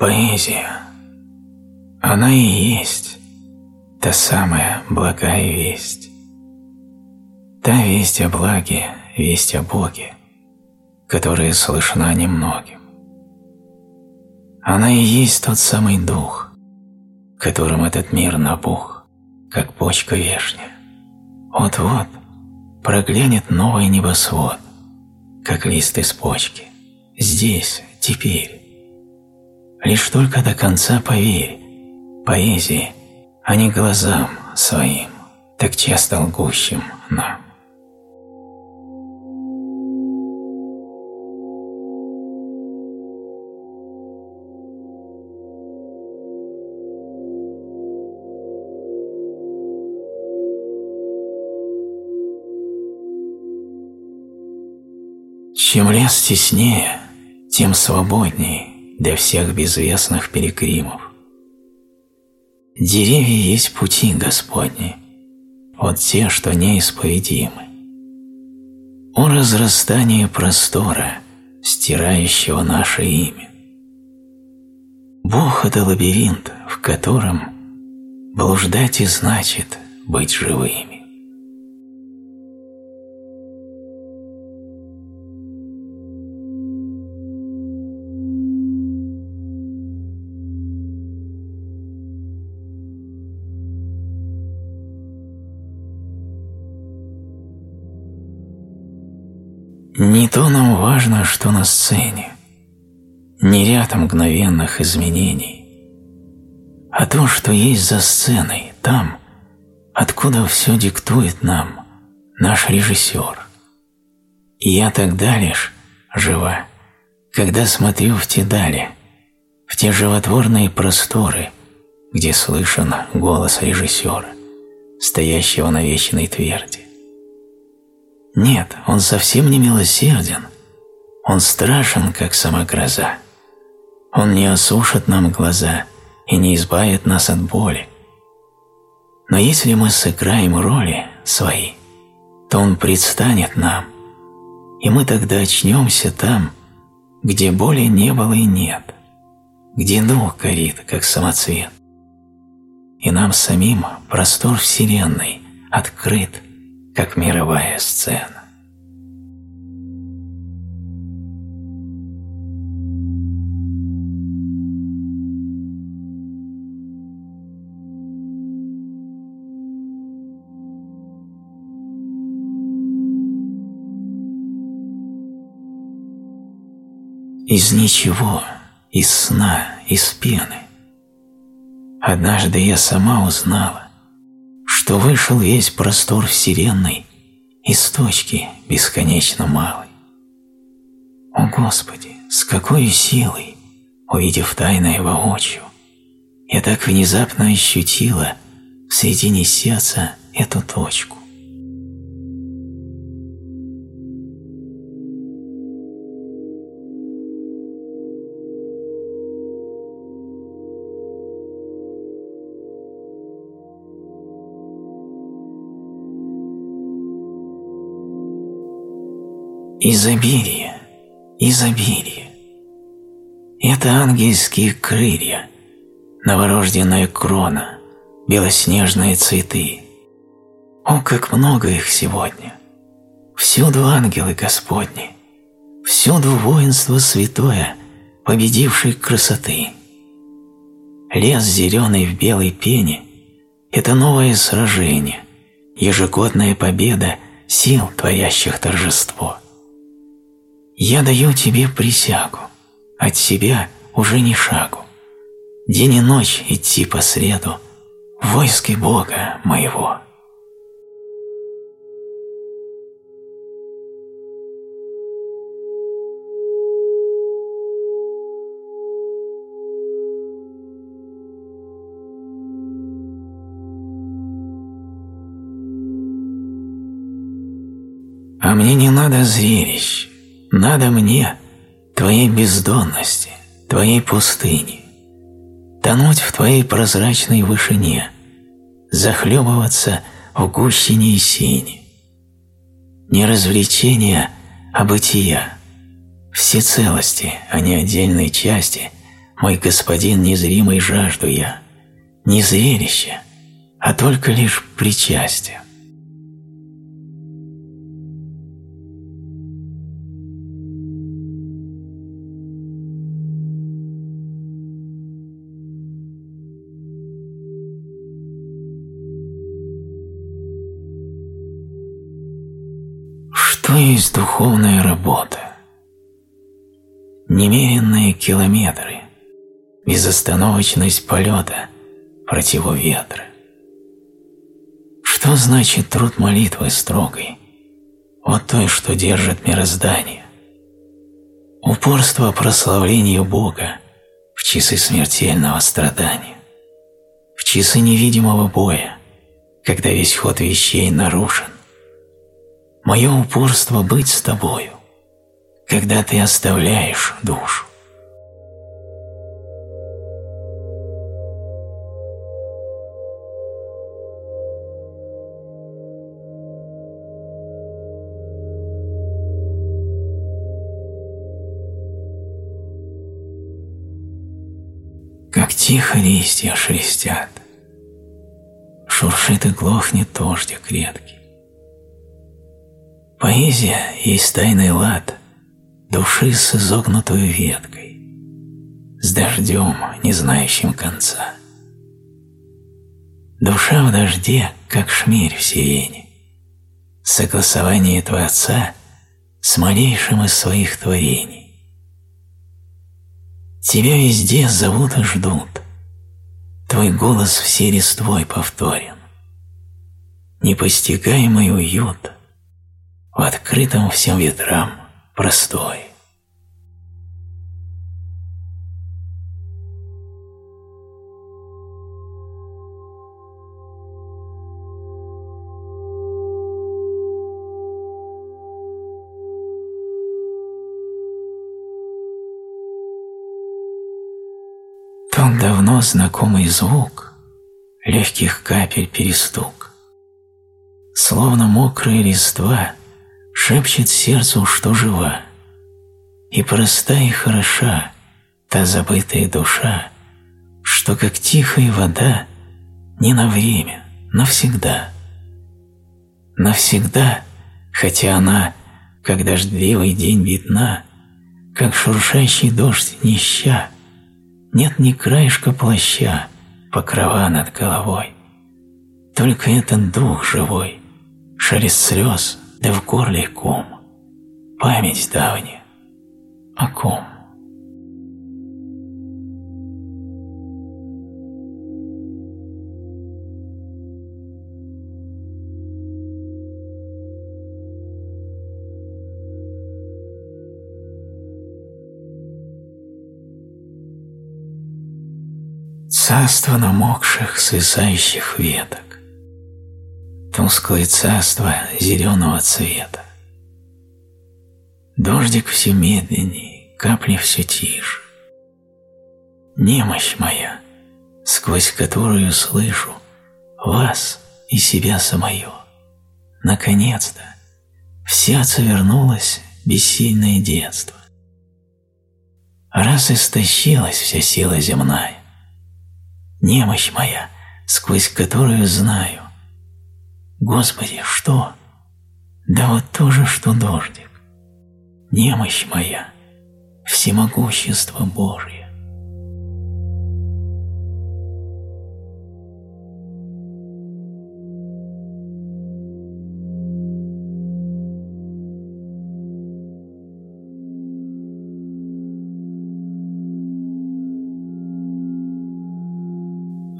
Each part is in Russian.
Поэзия. Она и есть та самая благая весть. Та весть о благе, весть о Боге, которая слышна немногим. Она и есть тот самый дух, которым этот мир набух, как почка вешня. Вот-вот проглянет новый небосвод, как лист из почки, здесь, теперь. Лишь только до конца поверь, поэзии, а не глазам своим, так часто лгущим нам. Чем лес теснее, тем свободней для всех безвестных перекримов. Деревья есть пути Господни, вот те, что неисповедимы. О разрастании простора, стирающего наше имя. Бог – это лабиринт, в котором блуждать и значит быть живыми. То нам важно, что на сцене, не ряд мгновенных изменений, а то, что есть за сценой, там, откуда все диктует нам наш режиссер. И я тогда лишь жива, когда смотрю в те дали, в те животворные просторы, где слышен голос режиссера, стоящего на вечной тверди. Нет, он совсем не милосерден. Он страшен, как сама гроза. Он не осушит нам глаза и не избавит нас от боли. Но если мы сыграем роли свои, то он предстанет нам, и мы тогда очнемся там, где боли не было и нет, где дух горит, как самоцвет. И нам самим простор Вселенной открыт, как мировая сцена. Из ничего, из сна, из пены. Однажды я сама узнала, что вышел весь простор Вселенной из точки бесконечно малой. О Господи, с какой силой, увидев тайное воочию, я так внезапно ощутила в середине сердца эту точку. Изобилие, изобилие. Это ангельские крылья, новорожденная крона, белоснежные цветы. О, как много их сегодня! Всюду ангелы Господни, всюду воинство святое, победившей красоты. Лес зеленый в белой пене – это новое сражение, ежегодная победа сил, творящих торжество. Я даю тебе присягу, от себя уже ни шагу. День и ночь идти по среду, в войске Бога моего. А мне не надо зрелищ, надо мне твоей бездонности, твоей пустыни, тонуть в твоей прозрачной вышине, захлебываться в гущине и сине. Не развлечения, а бытия, все целости, а не отдельные части Мой господин незримый жажду я, не зрелище, а только лишь причастие. Есть духовная работа? Немеренные километры, безостановочность полета против ветра. Что значит труд молитвы строгой, вот той, что держит мироздание? Упорство прославлению Бога в часы смертельного страдания, в часы невидимого боя, когда весь ход вещей нарушен, мое упорство быть с тобою, когда ты оставляешь душу. Как тихо листья шелестят, Шуршит и глохнет дождик редкий. Поэзия есть тайный лад души с изогнутой веткой, с дождем, не знающим конца. Душа в дожде, как шмель в сирене, согласование Творца с малейшим из своих творений. Тебя везде зовут и ждут, твой голос все листвой повторен. Непостигаемый уют — в открытом всем ветрам простой. Тот давно знакомый звук легких капель перестук, словно мокрая листва шепчет сердцу, что жива, и проста и хороша та забытая душа, что как тихая вода не на время, навсегда. Навсегда, хотя она, как дождливый день видна, как шуршащий дождь нища, нет ни краешка плаща, покрова над головой. Только этот дух живой, шелест слез, да в горле ком, память давняя, о ком? Царство намокших, свисающих веток тусклое царство зеленого цвета. Дождик все медленней, капли все тише. Немощь моя, сквозь которую слышу вас и себя самое. Наконец-то в сердце вернулось бессильное детство. Раз истощилась вся сила земная, немощь моя, сквозь которую знаю, Господи, что? Да вот то же, что дождик. Немощь моя, всемогущество Божие.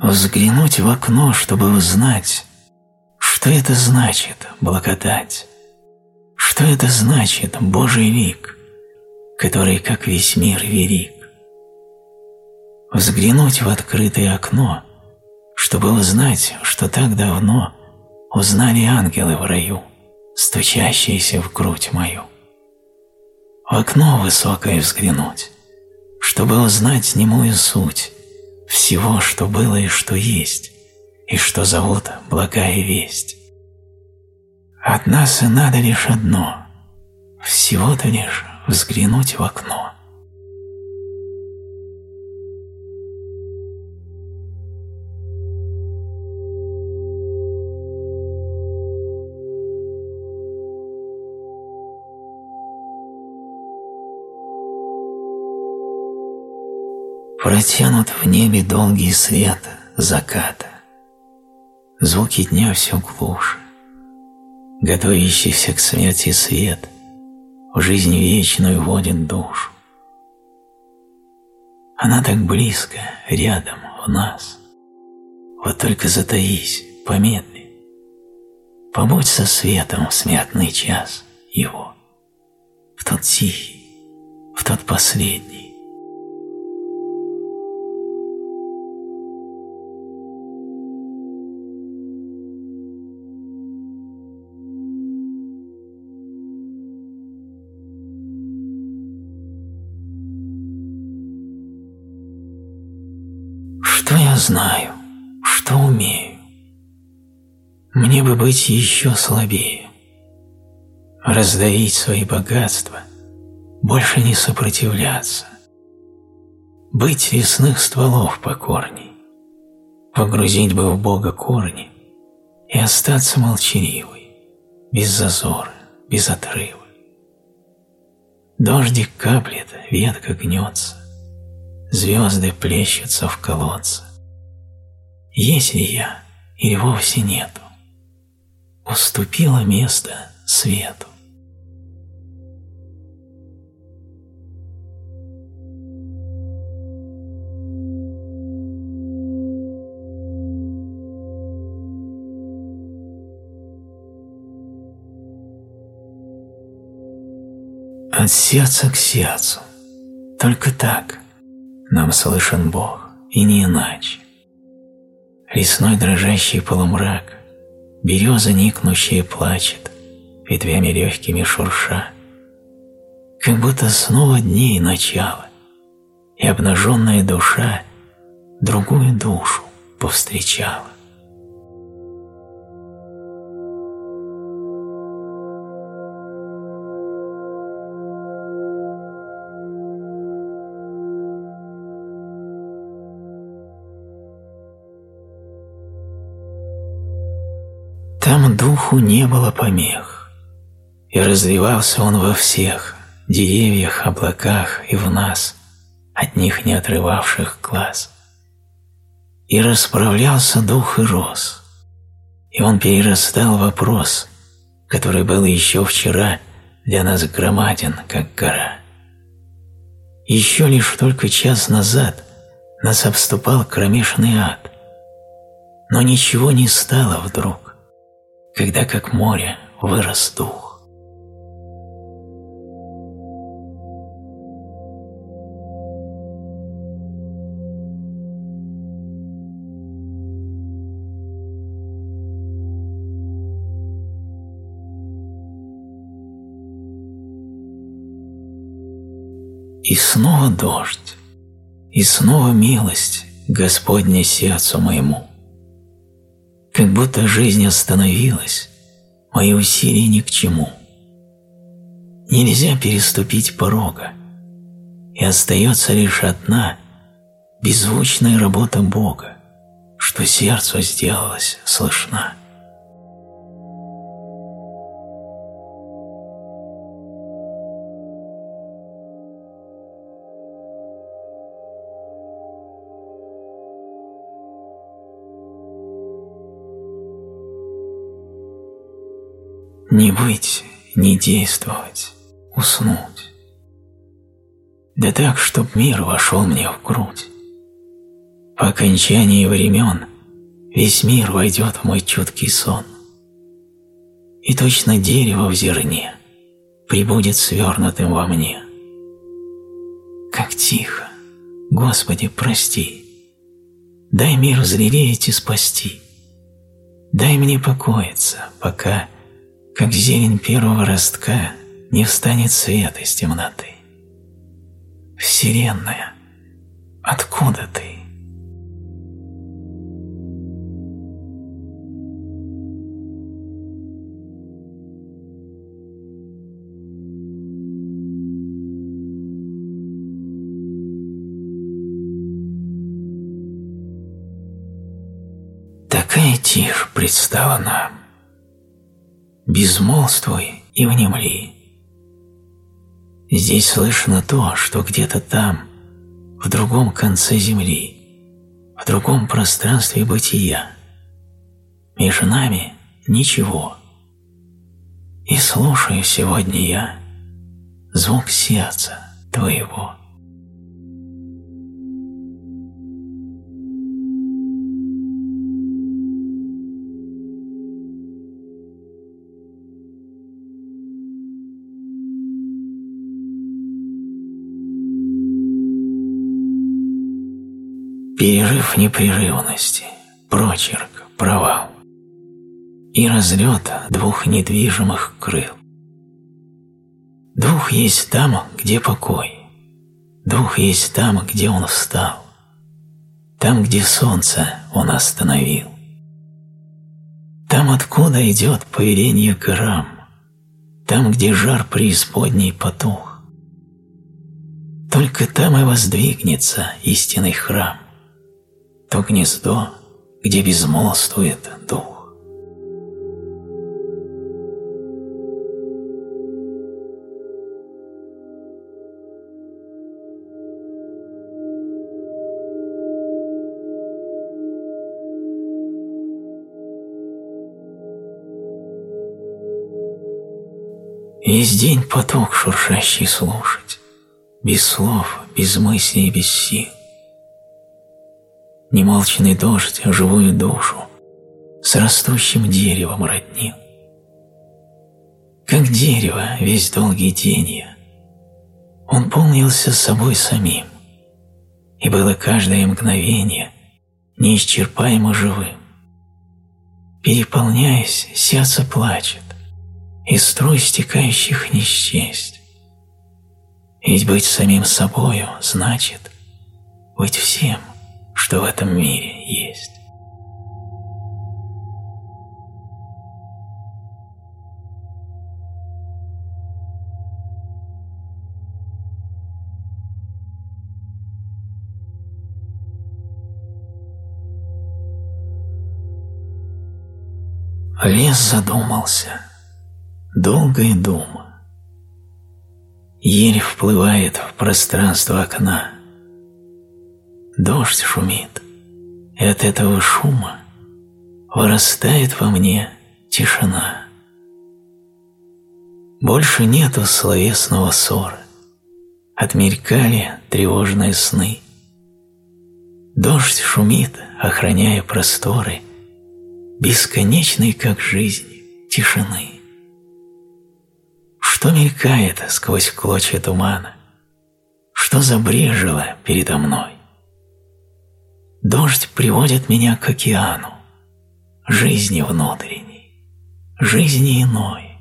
Взглянуть в окно, чтобы узнать, что это значит благодать? Что это значит Божий лик, который, как весь мир, велик? Взглянуть в открытое окно, чтобы узнать, что так давно узнали ангелы в раю, стучащиеся в грудь мою. В окно высокое взглянуть, чтобы узнать немую суть всего, что было и что есть, и что зовут благая весть. От нас и надо лишь одно, всего-то лишь взглянуть в окно. Протянут в небе долгий свет заката. Звуки дня все глуше. Готовящийся к смерти свет в жизнь вечную вводит душу. Она так близко, рядом, в нас. Вот только затаись, помедли. Побудь со светом в смертный час его, в тот тихий, в тот последний. Бы быть еще слабее, раздавить свои богатства, больше не сопротивляться, быть лесных стволов покорней, погрузить бы в Бога корни и остаться молчаливой, без зазора, без отрыва. Дождик каплет, ветка гнется, звезды плещутся в колодце. Есть ли я или вовсе нету? Уступила место свету. От сердца к сердцу. Только так нам слышен Бог, и не иначе. Лесной дрожащий полумрак, береза никнущая плачет, ветвями легкими шурша. Как будто снова дней начало, и обнаженная душа другую душу повстречала. Духу не было помех, и развивался он во всех деревьях, облаках и в нас, от них не отрывавших глаз. И расправлялся дух и рос, и он перерастал вопрос, который был еще вчера для нас громаден, как гора. Еще лишь только час назад нас обступал кромешный ад, но ничего не стало вдруг, когда как море вырос дух. И снова дождь, и снова милость Господня сердцу моему как будто жизнь остановилась, мои усилия ни к чему. Нельзя переступить порога, и остается лишь одна беззвучная работа Бога, что сердцу сделалась слышна. Не быть, не действовать, уснуть. Да так, чтоб мир вошел мне в грудь. По окончании времен весь мир войдет в мой чуткий сон. И точно дерево в зерне прибудет свернутым во мне. Как тихо, Господи, прости, дай мир зрелеять и спасти. Дай мне покоиться, пока как зелень первого ростка, не встанет свет из темноты. Вселенная, откуда ты? Такая тишь предстала нам безмолвствуй и внемли. Здесь слышно то, что где-то там, в другом конце земли, в другом пространстве бытия. Между нами ничего. И слушаю сегодня я звук сердца твоего. Перерыв непрерывности, прочерк, провал и разлет двух недвижимых крыл. Дух есть там, где покой, дух есть там, где он встал, там, где солнце он остановил. Там, откуда идет повеление грамм, там, где жар преисподней потух. Только там и воздвигнется истинный храм, то гнездо, где безмолвствует дух. Весь день поток шуршащий слушать, без слов, без мыслей, без сил немолчный дождь живую душу с растущим деревом роднил. Как дерево весь долгий день я, он полнился собой самим, и было каждое мгновение неисчерпаемо живым. Переполняясь, сердце плачет, и струй стекающих не счесть. Ведь быть самим собою значит быть всем что в этом мире есть. Лес задумался, долгая дума. Ель вплывает в пространство окна. Дождь шумит, и от этого шума вырастает во мне тишина. Больше нету словесного ссора, отмелькали тревожные сны. Дождь шумит, охраняя просторы, бесконечной, как жизнь, тишины. Что мелькает сквозь клочья тумана? Что забрежило передо мной? Дождь приводит меня к океану, жизни внутренней, жизни иной.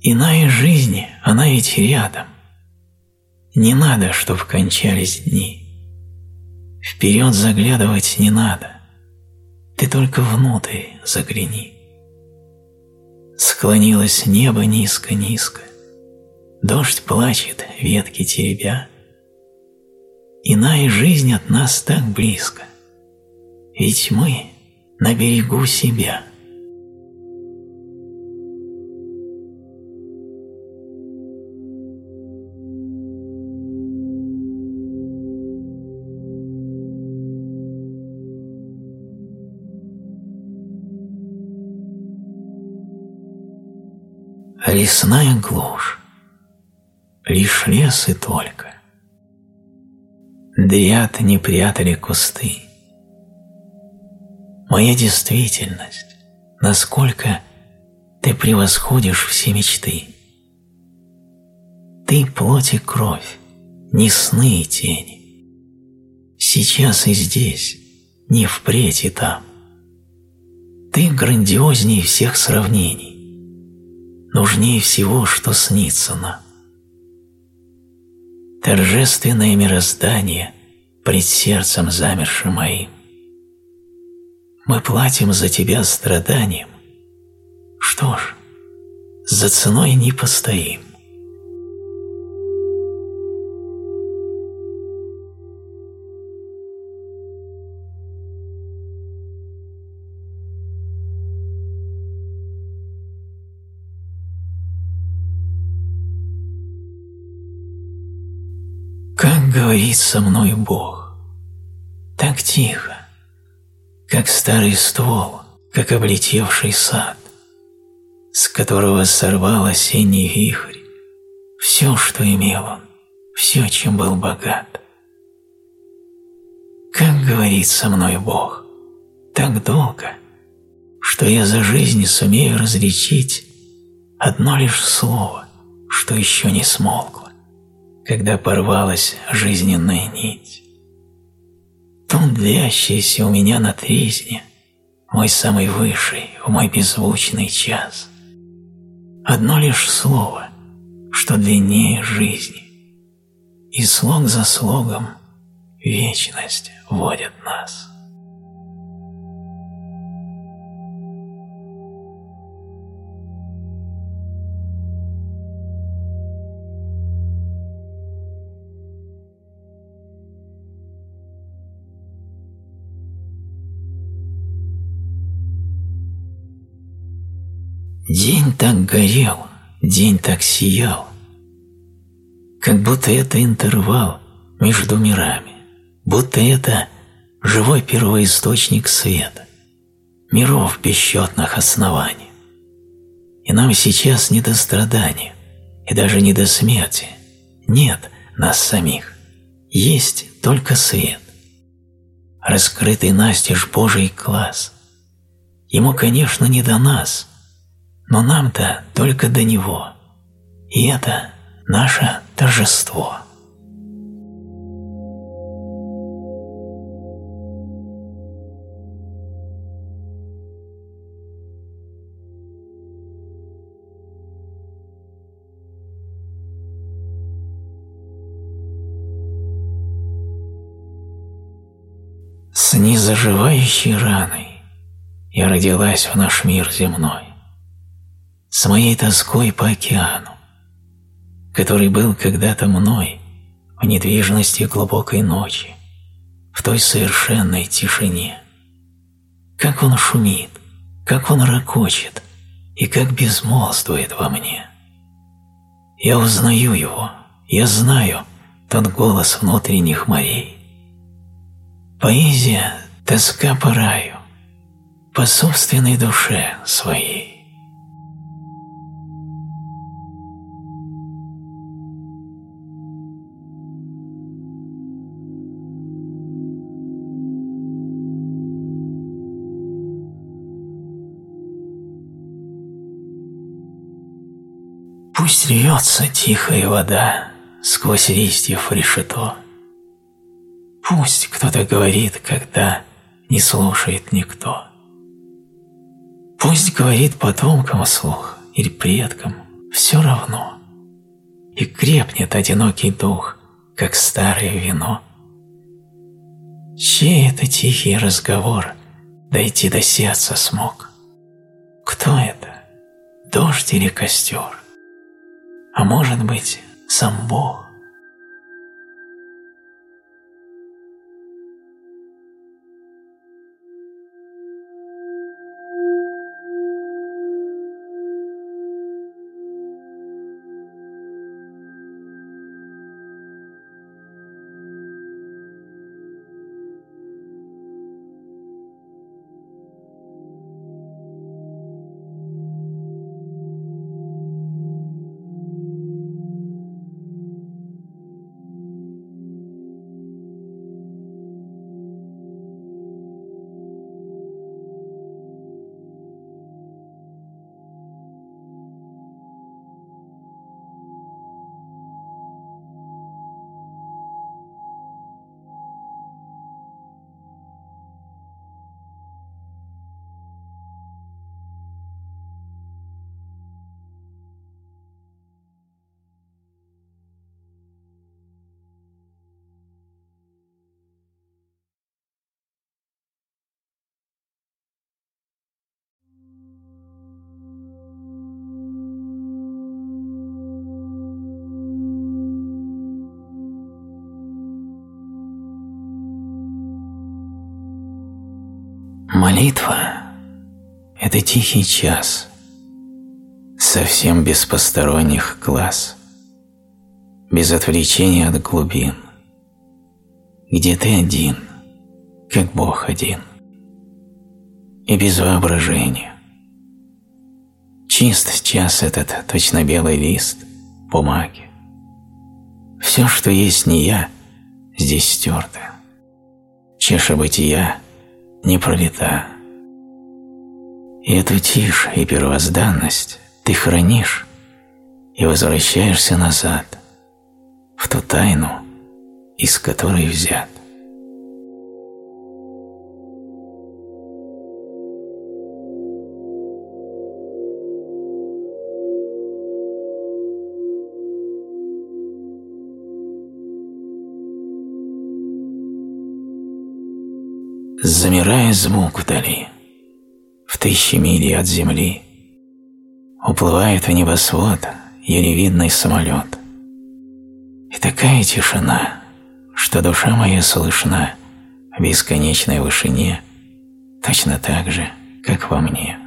Иная жизнь, она ведь рядом. Не надо, чтоб кончались дни. Вперед заглядывать не надо, ты только внутрь загляни. Склонилось небо низко-низко, дождь плачет, ветки теребя, Иная жизнь от нас так близко, ведь мы на берегу себя. Лесная глушь, лишь лес и только. Дриад не прятали кусты. Моя действительность, насколько ты превосходишь все мечты. Ты плоть и кровь, не сны и тени. Сейчас и здесь, не впредь и там. Ты грандиозней всех сравнений, нужнее всего, что снится нам торжественное мироздание пред сердцем замершим моим. Мы платим за тебя страданием. Что ж, за ценой не постоим. Говорит со мной Бог? Так тихо, как старый ствол, как облетевший сад, с которого сорвал осенний вихрь все, что имел он, все, чем был богат. Как говорит со мной Бог, так долго, что я за жизнь сумею различить одно лишь слово, что еще не смолкло, когда порвалась жизненная нить. Тон, длящийся у меня на тризне, мой самый высший, в мой беззвучный час. Одно лишь слово, что длиннее жизни, и слог за слогом вечность водит нас. День так горел, день так сиял, как будто это интервал между мирами, будто это живой первоисточник света, миров бесчетных оснований. И нам сейчас не до страдания, и даже не до смерти. Нет нас самих, есть только свет. Раскрытый настежь Божий класс. Ему, конечно, не до нас – но нам-то только до него. И это наше торжество. С незаживающей раной я родилась в наш мир земной с моей тоской по океану, который был когда-то мной в недвижности глубокой ночи, в той совершенной тишине. Как он шумит, как он ракочет и как безмолвствует во мне. Я узнаю его, я знаю тот голос внутренних морей. Поэзия – тоска по раю, по собственной душе своей. Пусть льется тихая вода сквозь листьев решето. Пусть кто-то говорит, когда не слушает никто. Пусть говорит потомкам слух или предкам, все равно. И крепнет одинокий дух, как старое вино. Чей это тихий разговор дойти до сердца смог? Кто это? Дождь или костер? А может быть, сам Бог. Молитва – это тихий час, совсем без посторонних глаз, без отвлечения от глубин, где ты один, как Бог один, и без воображения. Чист час этот точно белый лист бумаги. Все, что есть не я, здесь стерто. Чеша бытия не пролета. И эту тишь и первозданность ты хранишь и возвращаешься назад, в ту тайну, из которой взят. Замирая звук вдали, в тысячи миль от земли, уплывает в небосвод еле видный самолет. И такая тишина, что душа моя слышна в бесконечной вышине, точно так же, как во мне.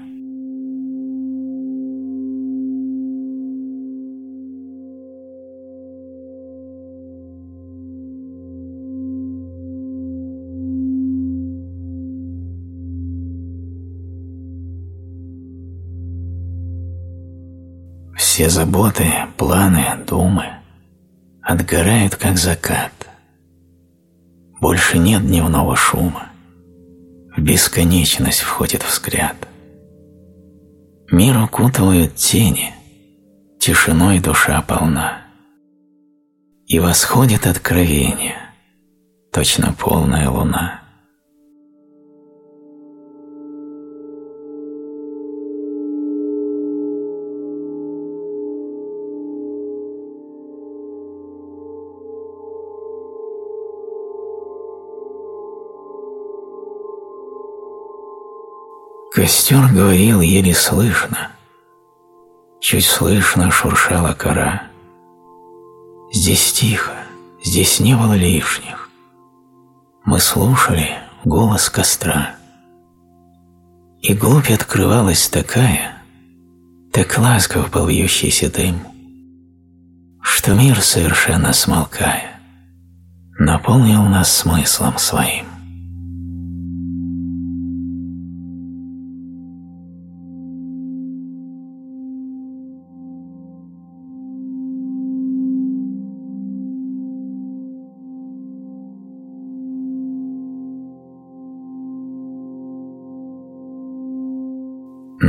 Все заботы, планы, думы отгорают, как закат. Больше нет дневного шума. В бесконечность входит взгляд. Мир укутывают тени, тишиной душа полна. И восходит откровение, точно полная луна. Костер говорил еле слышно. Чуть слышно шуршала кора. Здесь тихо, здесь не было лишних. Мы слушали голос костра. И глубь открывалась такая, так ласков был дым, что мир, совершенно смолкая, наполнил нас смыслом своим.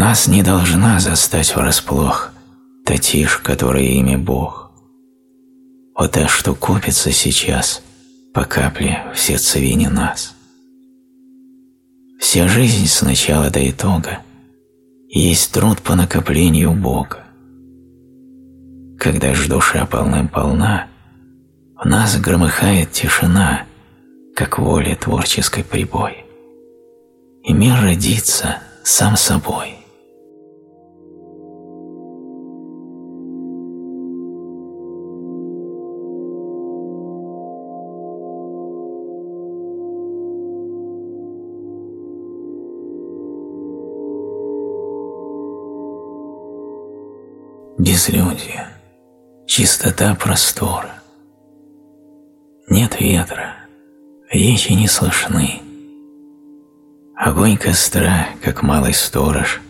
Нас не должна застать врасплох та тишь, которая имя Бог. Вот та, что копится сейчас по капле в сердцевине нас. Вся жизнь с начала до итога есть труд по накоплению Бога. Когда ж душа полным-полна, в нас громыхает тишина, как воля творческой прибой. И мир родится сам собой. Безлюдье, чистота простора. Нет ветра, речи не слышны. Огонь костра, как малый сторож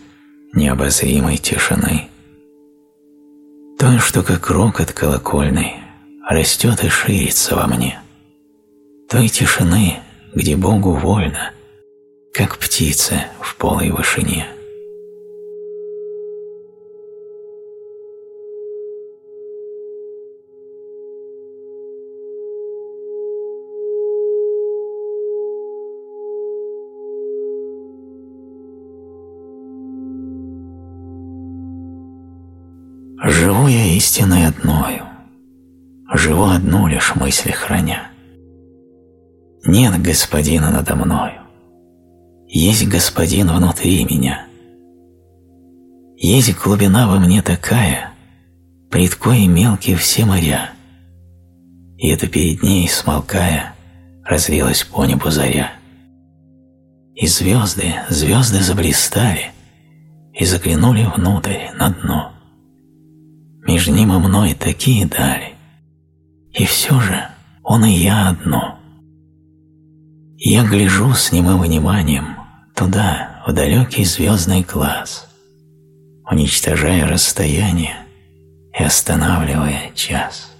необозримой тишины. То, что как рокот колокольный растет и ширится во мне. Той тишины, где Богу вольно, как птица в полой вышине. Истиной одною, живу одну лишь мысли храня. Нет господина надо мною, есть господин внутри меня. Есть глубина во мне такая, пред коей мелкие все моря, и это перед ней, смолкая, развилась по небу заря. И звезды, звезды заблистали и заглянули внутрь, на дно между ним и мной такие дали. И все же он и я одно. Я гляжу с немым вниманием туда, в далекий звездный класс, уничтожая расстояние и останавливая час.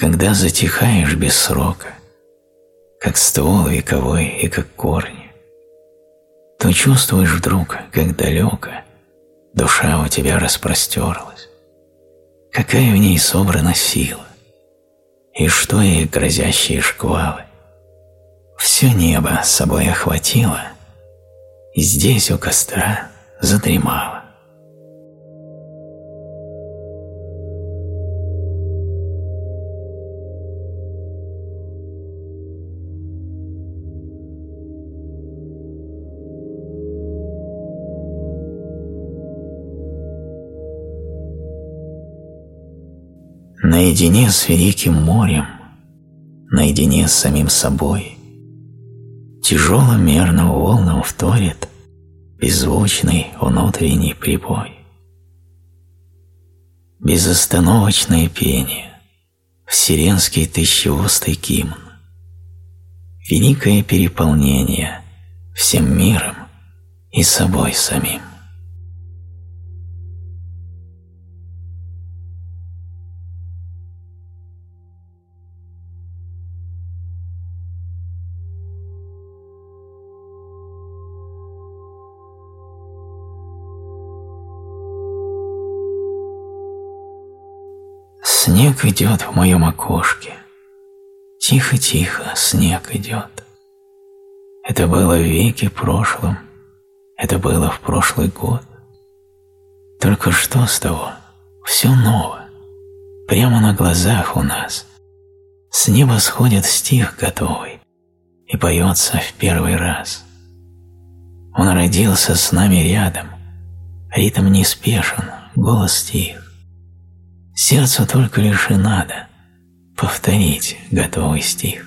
Когда затихаешь без срока, как ствол вековой и как корни, то чувствуешь вдруг, как далеко душа у тебя распростерлась, какая в ней собрана сила, и что ей грозящие шквалы. Все небо с собой охватило, и здесь у костра задремало. Наедине с великим морем, наедине с самим собой, тяжело мерно волнам вторит беззвучный внутренний прибой. Безостановочное пение, вселенский тысячеустый гимн, великое переполнение всем миром и собой самим. Снег идет в моем окошке. Тихо-тихо снег идет. Это было в веке прошлом, это было в прошлый год. Только что с того? Все ново. Прямо на глазах у нас. С неба сходит стих готовый и поется в первый раз. Он родился с нами рядом, ритм неспешен, голос тих. Сердцу только лишь и надо повторить готовый стих.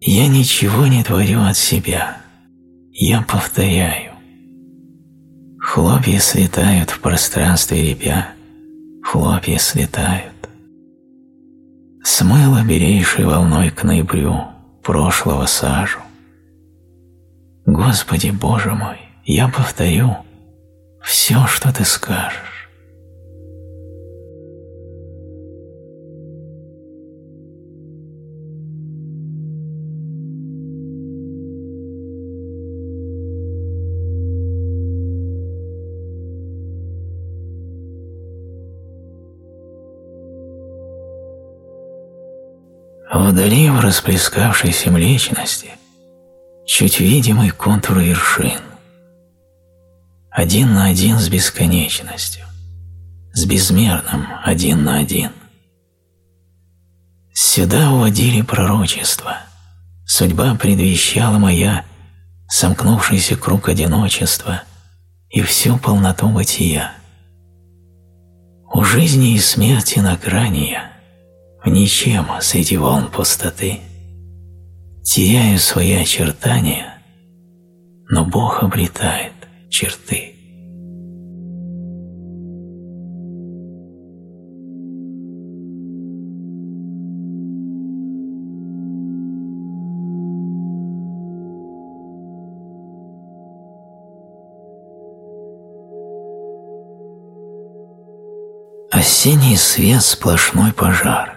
Я ничего не творю от себя, я повторяю. Хлопья слетают в пространстве ребя, хлопья слетают. Смыло берейшей волной к ноябрю прошлого сажу. Господи Боже мой, я повторю все, что ты скажешь. Вдали в расплескавшейся млечности чуть видимый контур вершин. Один на один с бесконечностью, с безмерным один на один. Сюда уводили пророчества, судьба предвещала моя сомкнувшийся круг одиночества и всю полноту бытия. У жизни и смерти на грани я, в ничем среди волн пустоты. Теряю свои очертания, но Бог обретает черты. Осенний свет – сплошной пожар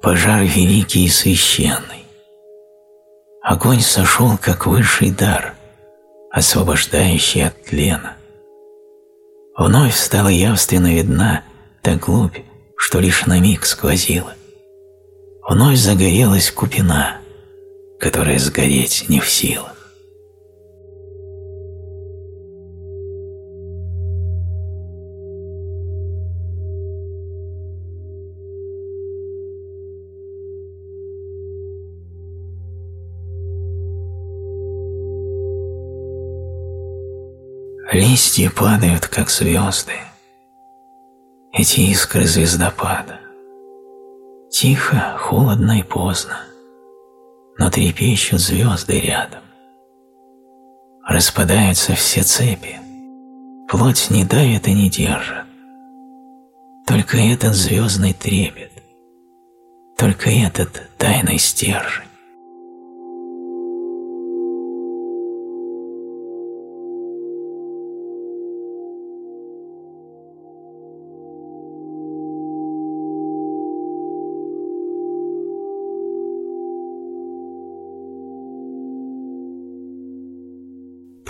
пожар великий и священный. Огонь сошел, как высший дар, освобождающий от тлена. Вновь стала явственно видна та глубь, что лишь на миг сквозила. Вновь загорелась купина, которая сгореть не в силах. Листья падают, как звезды, эти искры звездопада. Тихо, холодно и поздно, но трепещут звезды рядом. Распадаются все цепи, плоть не давит и не держит. Только этот звездный трепет, только этот тайный стержень.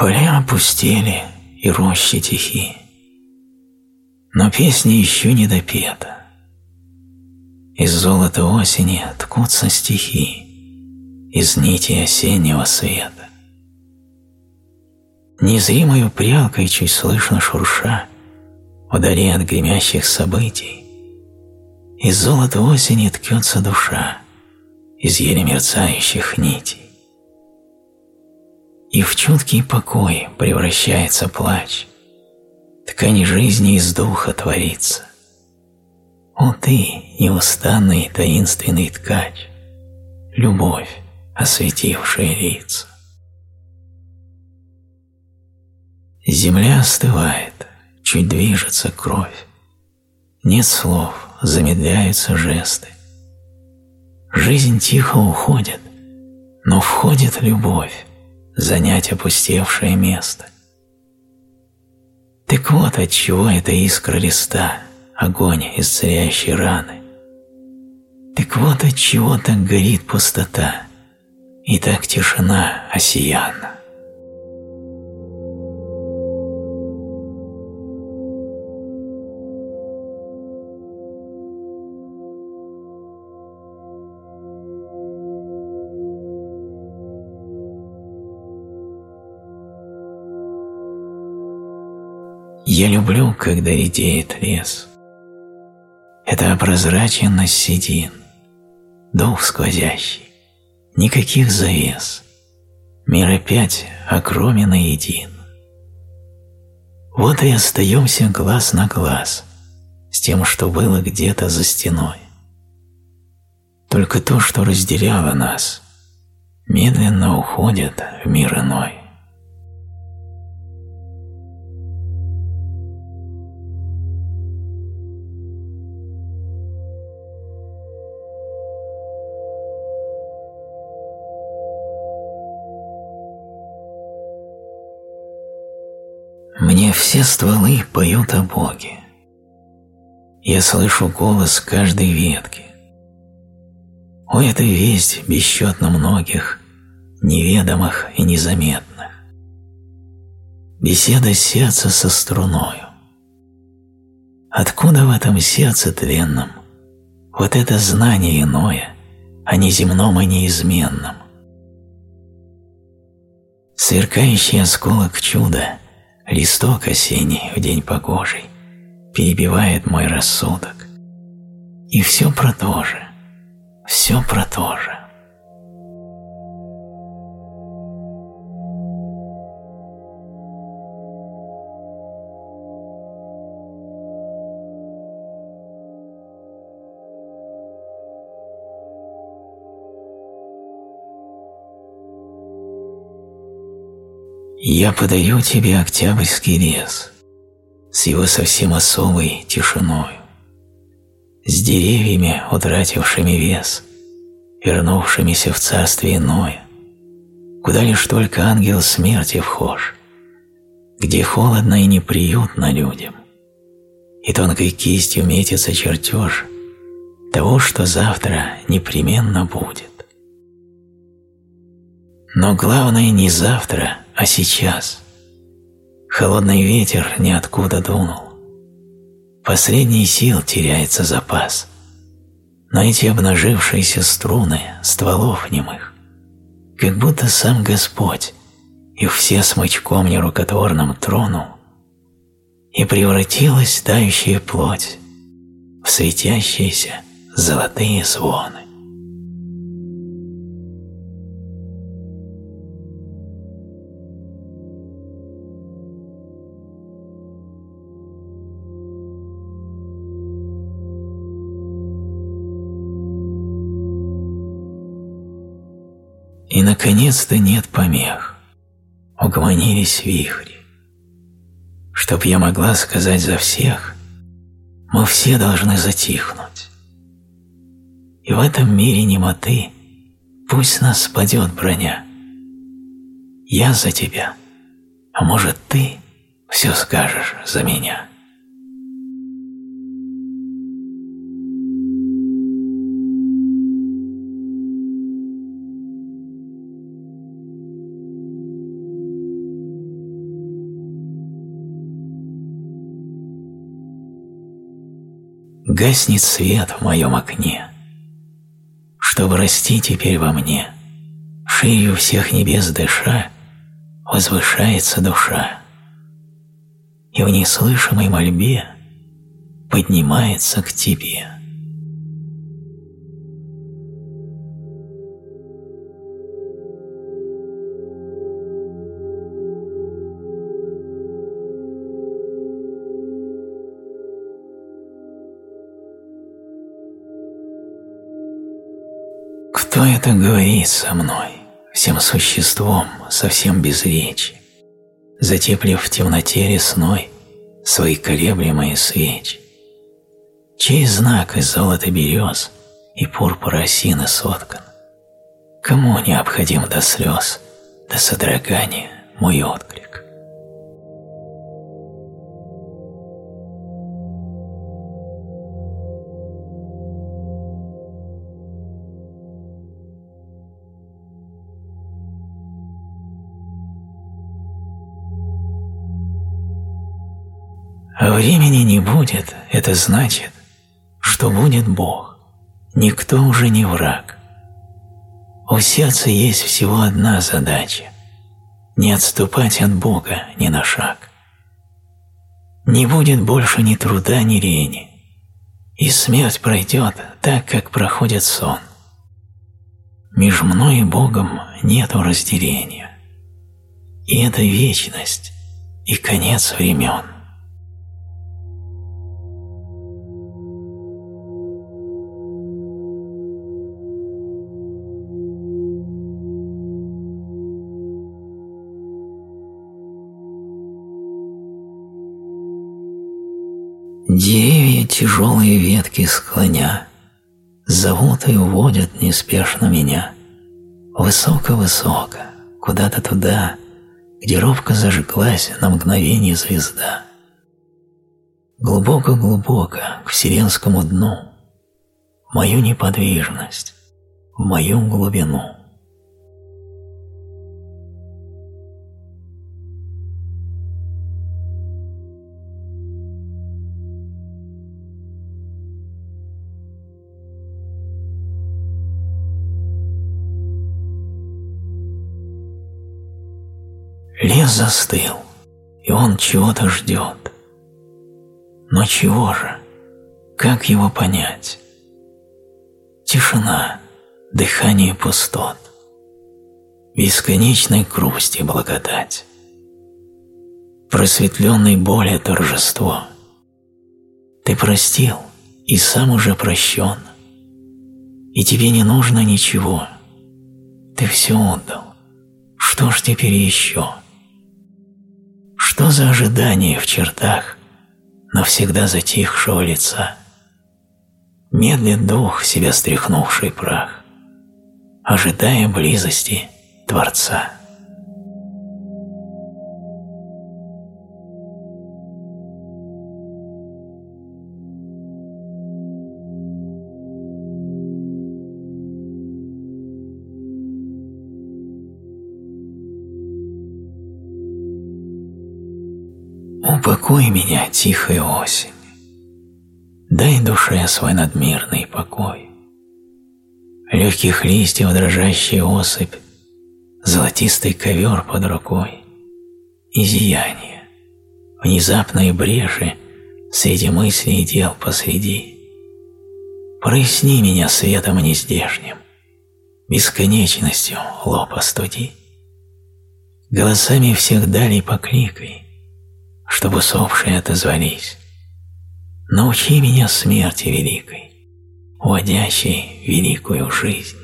Поля опустели и рощи тихи, но песня еще не допета. Из золота осени ткутся стихи, из нити осеннего света. Незримою прялкой чуть слышно шурша, вдали от гремящих событий. Из золота осени ткется душа, из еле мерцающих нитей и в чуткий покой превращается плач. Ткань жизни из духа творится. О ты, неустанный таинственный ткач, любовь, осветившая лица. Земля остывает, чуть движется кровь. Нет слов, замедляются жесты. Жизнь тихо уходит, но входит любовь, занять опустевшее место. Так вот от чего эта искра листа, огонь исцеляющий раны. Так вот от чего так горит пустота, и так тишина осиянна. Я люблю, когда редеет лес. Это опрозраченность седин, дух сквозящий, никаких завес. Мир опять окромен и един. Вот и остаемся глаз на глаз с тем, что было где-то за стеной. Только то, что разделяло нас, медленно уходит в мир иной. Все стволы поют о Боге. Я слышу голос каждой ветки. О, это весть бесчетно многих, неведомых и незаметных. Беседа сердца со струною. Откуда в этом сердце тленном вот это знание иное, а не земном и неизменном? Сверкающий осколок чуда — Листок осенний в день погожий перебивает мой рассудок. И все про то же, все про то же. Я подаю тебе октябрьский лес с его совсем особой тишиной, с деревьями, утратившими вес, вернувшимися в царствие иное, куда лишь только ангел смерти вхож, где холодно и неприютно людям, и тонкой кистью метится чертеж того, что завтра непременно будет. Но главное не завтра, а сейчас. Холодный ветер ниоткуда дунул. Последний сил теряется запас. Но эти обнажившиеся струны стволов немых, как будто сам Господь их все смычком нерукотворным тронул, и превратилась тающая плоть в светящиеся золотые звоны. Наконец-то, нет помех. Угомонились вихри. Чтоб я могла сказать за всех, мы все должны затихнуть. И в этом мире немоты пусть нас спадет броня. Я за тебя, а может ты все скажешь за меня. Гаснет свет в моем окне, Чтобы расти теперь во мне, Ширью всех небес дыша, Возвышается душа, И в неслышимой мольбе Поднимается к тебе. Кто это говорит со мной, всем существом, совсем без речи, затеплив в темноте ресной свои колеблемые свечи? Чей знак из золота берез и пурпура осины соткан? Кому необходим до слез, до содрогания мой отклик? Времени не будет, это значит, что будет Бог. Никто уже не враг. У сердца есть всего одна задача – не отступать от Бога ни на шаг. Не будет больше ни труда, ни лени, и смерть пройдет так, как проходит сон. Меж мной и Богом нету разделения, и это вечность и конец времен. Деревья тяжелые ветки склоня, Зовут и уводят неспешно меня. Высоко-высоко, куда-то туда, Где робко зажглась на мгновение звезда. Глубоко-глубоко к вселенскому дну, Мою неподвижность, в мою глубину — застыл, и он чего-то ждет. Но чего же? Как его понять? Тишина, дыхание пустот, бесконечной грусти благодать, просветленной боли торжество. Ты простил и сам уже прощен, и тебе не нужно ничего. Ты все отдал. Что ж теперь еще? Что за ожидание в чертах навсегда затихшего лица? Медлит дух, себя стряхнувший прах, ожидая близости Творца. Упокой меня, тихая осень, Дай душе свой надмирный покой. Легких листьев дрожащая осыпь, Золотистый ковер под рукой И зияние, внезапные бреши Среди мыслей и дел посреди. Проясни меня светом нездешним, Бесконечностью лоб остуди. Голосами всех далей покликай, чтобы усопшие отозвались. Научи меня смерти великой, уводящей великую жизнь.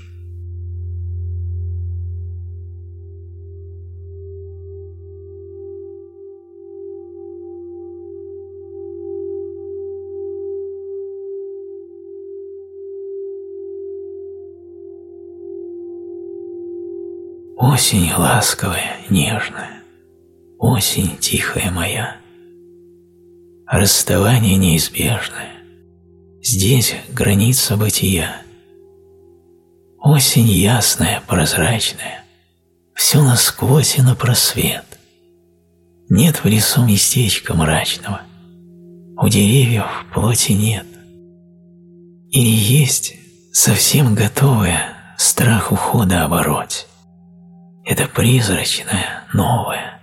Осень ласковая, нежная осень тихая моя. Расставание неизбежное, здесь граница бытия. Осень ясная, прозрачная, все насквозь и на просвет. Нет в лесу местечка мрачного, у деревьев плоти нет. Или есть совсем готовая страх ухода обороть. Это призрачная, новая,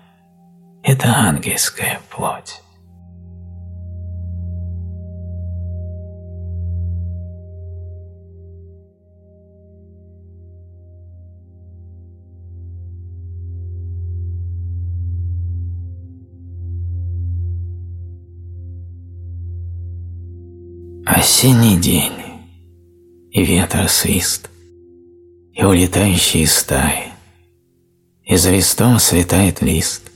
это ангельская плоть. Осенний день, и ветер свист, и улетающие стаи, и за листом слетает лист.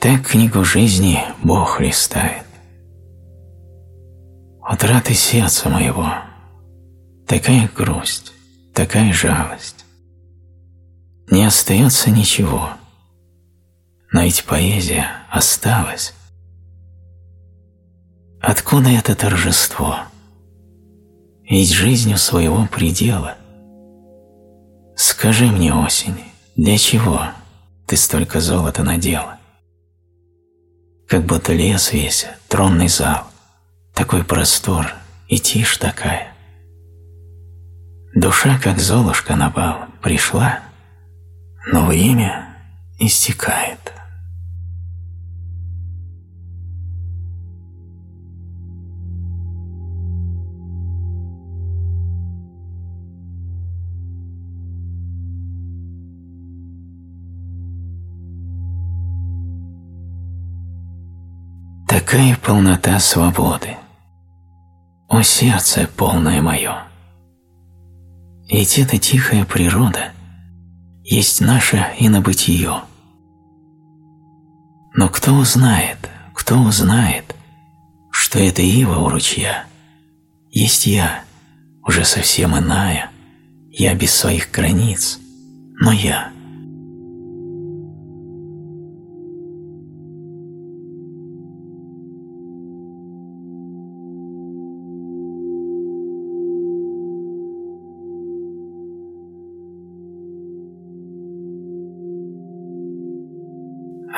Так книгу жизни Бог листает. Утраты сердца моего, такая грусть, такая жалость. Не остается ничего, но ведь поэзия осталась. Откуда это торжество? Ведь жизнью своего предела. Скажи мне, осень, для чего ты столько золота надела? Как будто лес весь, тронный зал, такой простор и тишь такая. Душа, как золушка на бал, пришла, но время истекает. Какая полнота свободы! О сердце полное мое! Ведь эта тихая природа есть наше инобытие. Но кто узнает, кто узнает, что это ива у ручья, есть я, уже совсем иная, я без своих границ, но я –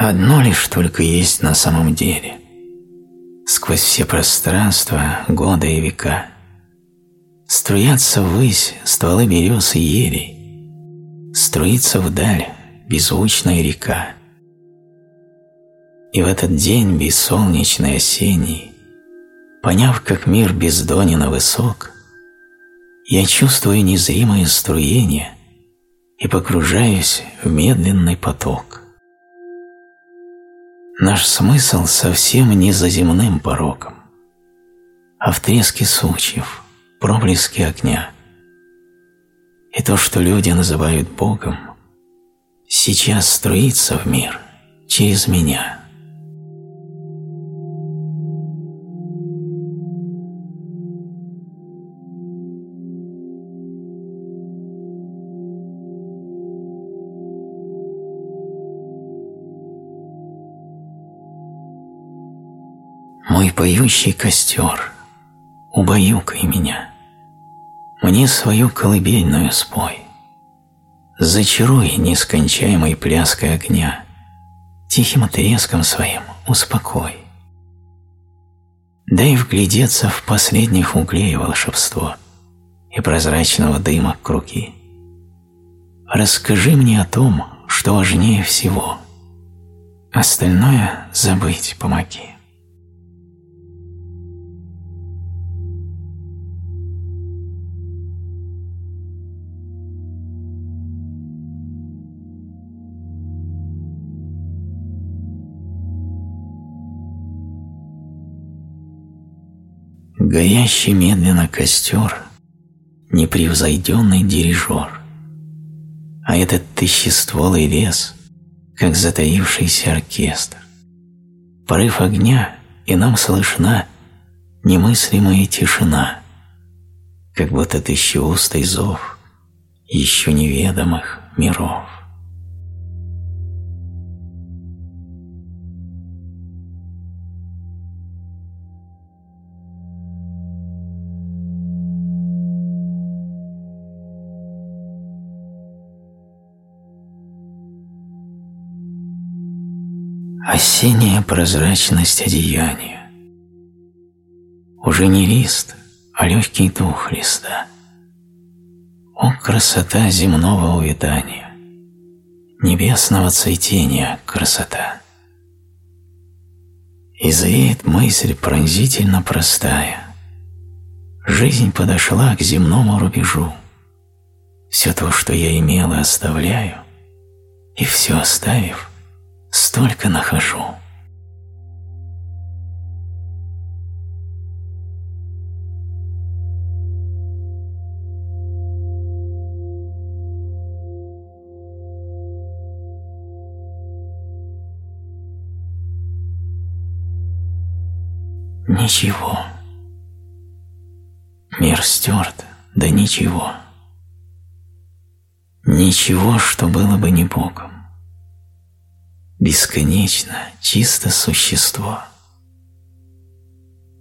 Одно лишь только есть на самом деле. Сквозь все пространства, годы и века Струятся ввысь стволы берез и елей, Струится вдаль беззвучная река. И в этот день бессолнечный осенний, Поняв, как мир бездонен и высок, Я чувствую незримое струение И погружаюсь в медленный поток. Наш смысл совсем не за земным пороком, а в треске сучьев, проблеске огня. И то, что люди называют Богом, сейчас струится в мир через меня – Мой поющий костер, убаюкай меня, Мне свою колыбельную спой. Зачаруй нескончаемой пляской огня, Тихим треском своим успокой. Дай вглядеться в последних углей волшебство И прозрачного дыма круги. Расскажи мне о том, что важнее всего, Остальное забыть помоги. Горящий медленно костер, непревзойденный дирижер. А этот тысячестволый лес, как затаившийся оркестр. Порыв огня, и нам слышна немыслимая тишина, как будто тысячеустый зов еще неведомых миров. Осенняя прозрачность одеяния. Уже не лист, а легкий дух листа. О, красота земного увядания, Небесного цветения красота. И зреет мысль пронзительно простая. Жизнь подошла к земному рубежу. Все то, что я имел, оставляю, И все оставив, столько нахожу. Ничего. Мир стерт, да ничего. Ничего, что было бы не Богом бесконечно, чисто существо.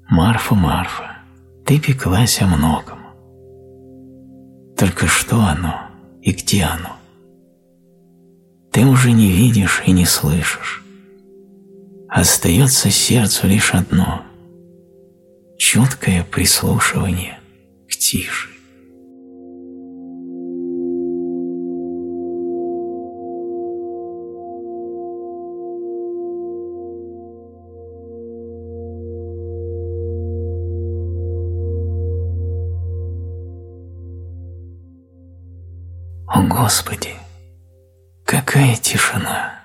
Марфа, Марфа, ты пеклась о многом. Только что оно и где оно? Ты уже не видишь и не слышишь. Остается сердцу лишь одно – чуткое прислушивание к тиши. О Господи, какая тишина!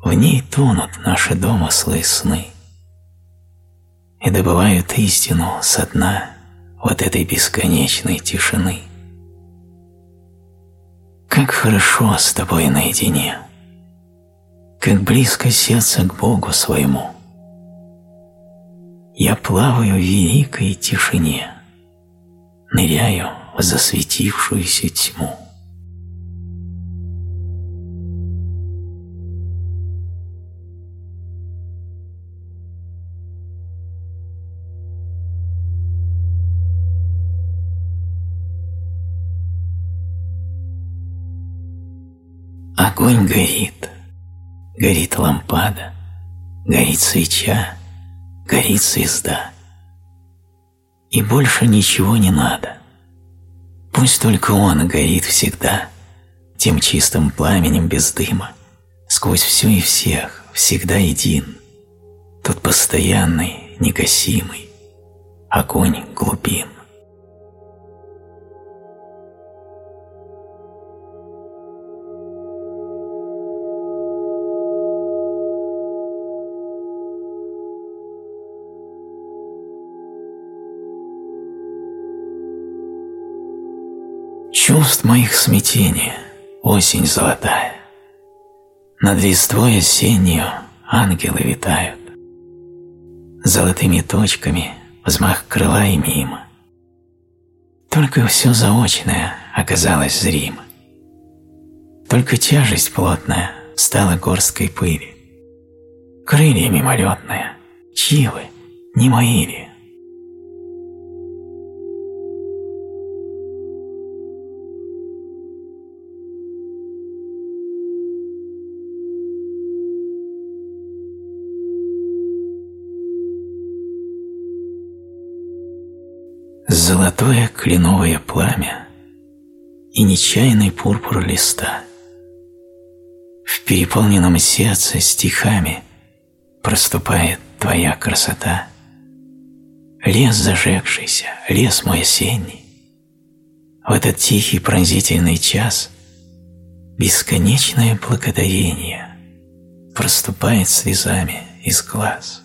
В ней тонут наши домыслы и сны и добывают истину со дна вот этой бесконечной тишины. Как хорошо с тобой наедине, как близко сердце к Богу своему. Я плаваю в великой тишине, ныряю засветившуюся тьму. Огонь горит, горит лампада, горит свеча, горит звезда. И больше ничего не надо. Пусть только он горит всегда, тем чистым пламенем без дыма, сквозь все и всех, всегда един, тот постоянный, негасимый, огонь глубин. Чувств моих смятение, осень золотая. Над листвой осеннюю ангелы витают. Золотыми точками взмах крыла и мимо. Только все заочное оказалось зримо. Только тяжесть плотная стала горсткой пыли. Крылья мимолетные, чьи вы, не мои ли? Золотое кленовое пламя и нечаянный пурпур листа. В переполненном сердце стихами проступает твоя красота. Лес зажегшийся, лес мой осенний. В этот тихий пронзительный час бесконечное благодарение проступает слезами из глаз.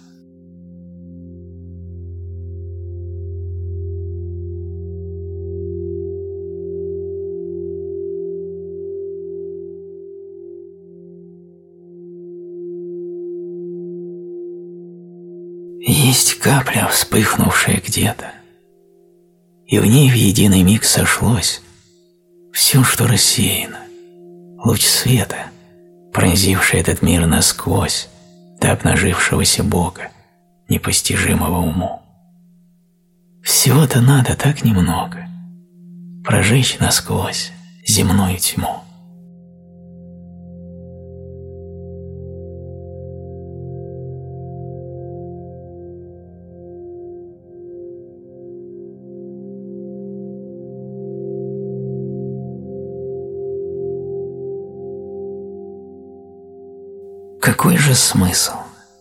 Есть капля, вспыхнувшая где-то, и в ней в единый миг сошлось все, что рассеяно, луч света, пронзивший этот мир насквозь до обнажившегося Бога, непостижимого уму. Всего-то надо так немного – прожечь насквозь земную тьму. Какой же смысл,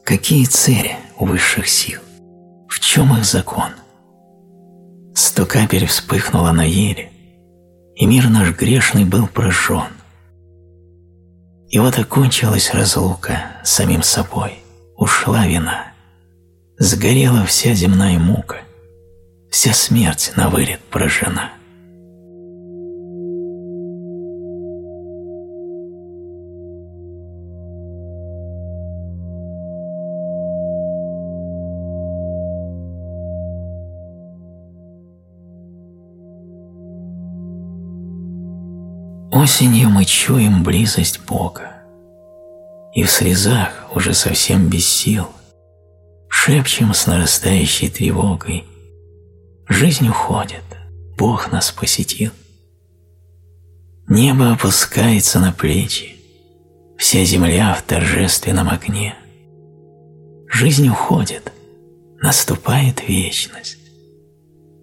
какие цели у высших сил? В чем их закон? Сто капель вспыхнуло на еле, и мир наш грешный был прожжен. И вот окончилась разлука с самим собой, ушла вина, сгорела вся земная мука, вся смерть на вылет прожжена. Осенью мы чуем близость Бога, и в слезах уже совсем без сил шепчем с нарастающей тревогой «Жизнь уходит, Бог нас посетил». Небо опускается на плечи, вся земля в торжественном огне. Жизнь уходит, наступает вечность.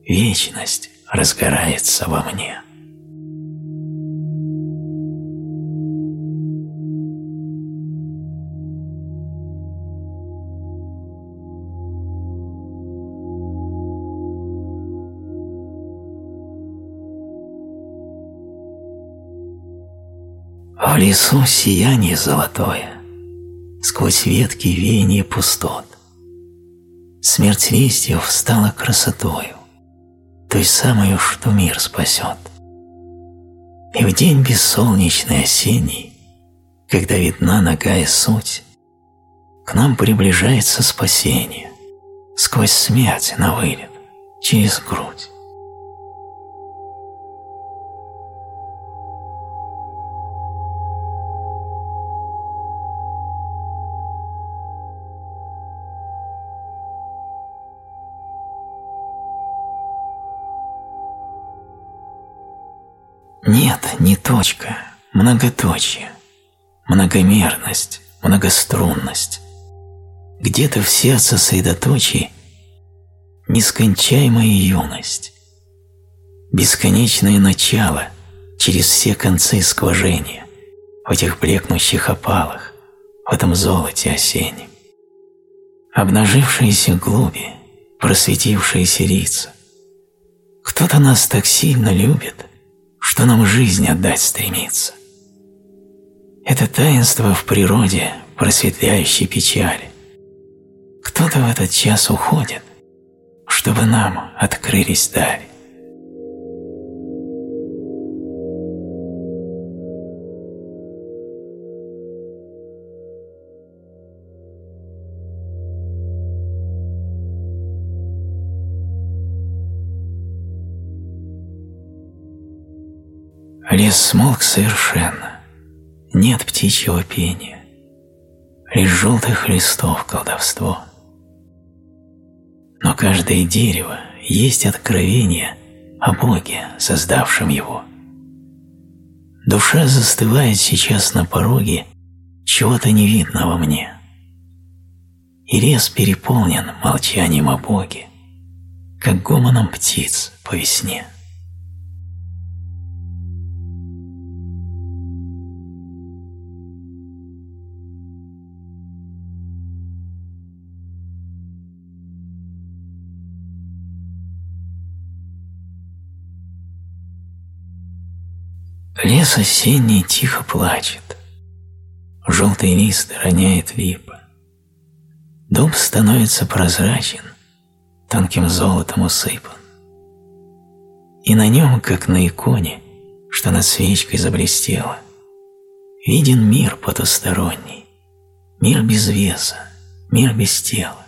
Вечность разгорается во мне. В лесу сияние золотое, Сквозь ветки веяние пустот. Смерть листьев стала красотою, Той самой, что мир спасет. И в день бессолнечный осенний, Когда видна ногая суть, К нам приближается спасение Сквозь смерть на вылет, через грудь. Не точка, многоточие, многомерность, многострунность. Где-то в сердце средоточий нескончаемая юность, бесконечное начало через все концы скважения в этих блекнущих опалах, в этом золоте осеннем. Обнажившиеся глуби, просветившиеся лица. Кто-то нас так сильно любит – что нам жизнь отдать стремится. Это таинство в природе, просветляющей печали. Кто-то в этот час уходит, чтобы нам открылись дали. Лес смолк совершенно, нет птичьего пения, лишь желтых листов колдовство. Но каждое дерево есть откровение о Боге, создавшем его. Душа застывает сейчас на пороге чего-то невидного мне. И лес переполнен молчанием о Боге, как гомоном птиц по весне. Лес осенний тихо плачет, Желтый лист роняет липа. Дом становится прозрачен, Тонким золотом усыпан. И на нем, как на иконе, Что над свечкой заблестело, Виден мир потусторонний, Мир без веса, мир без тела.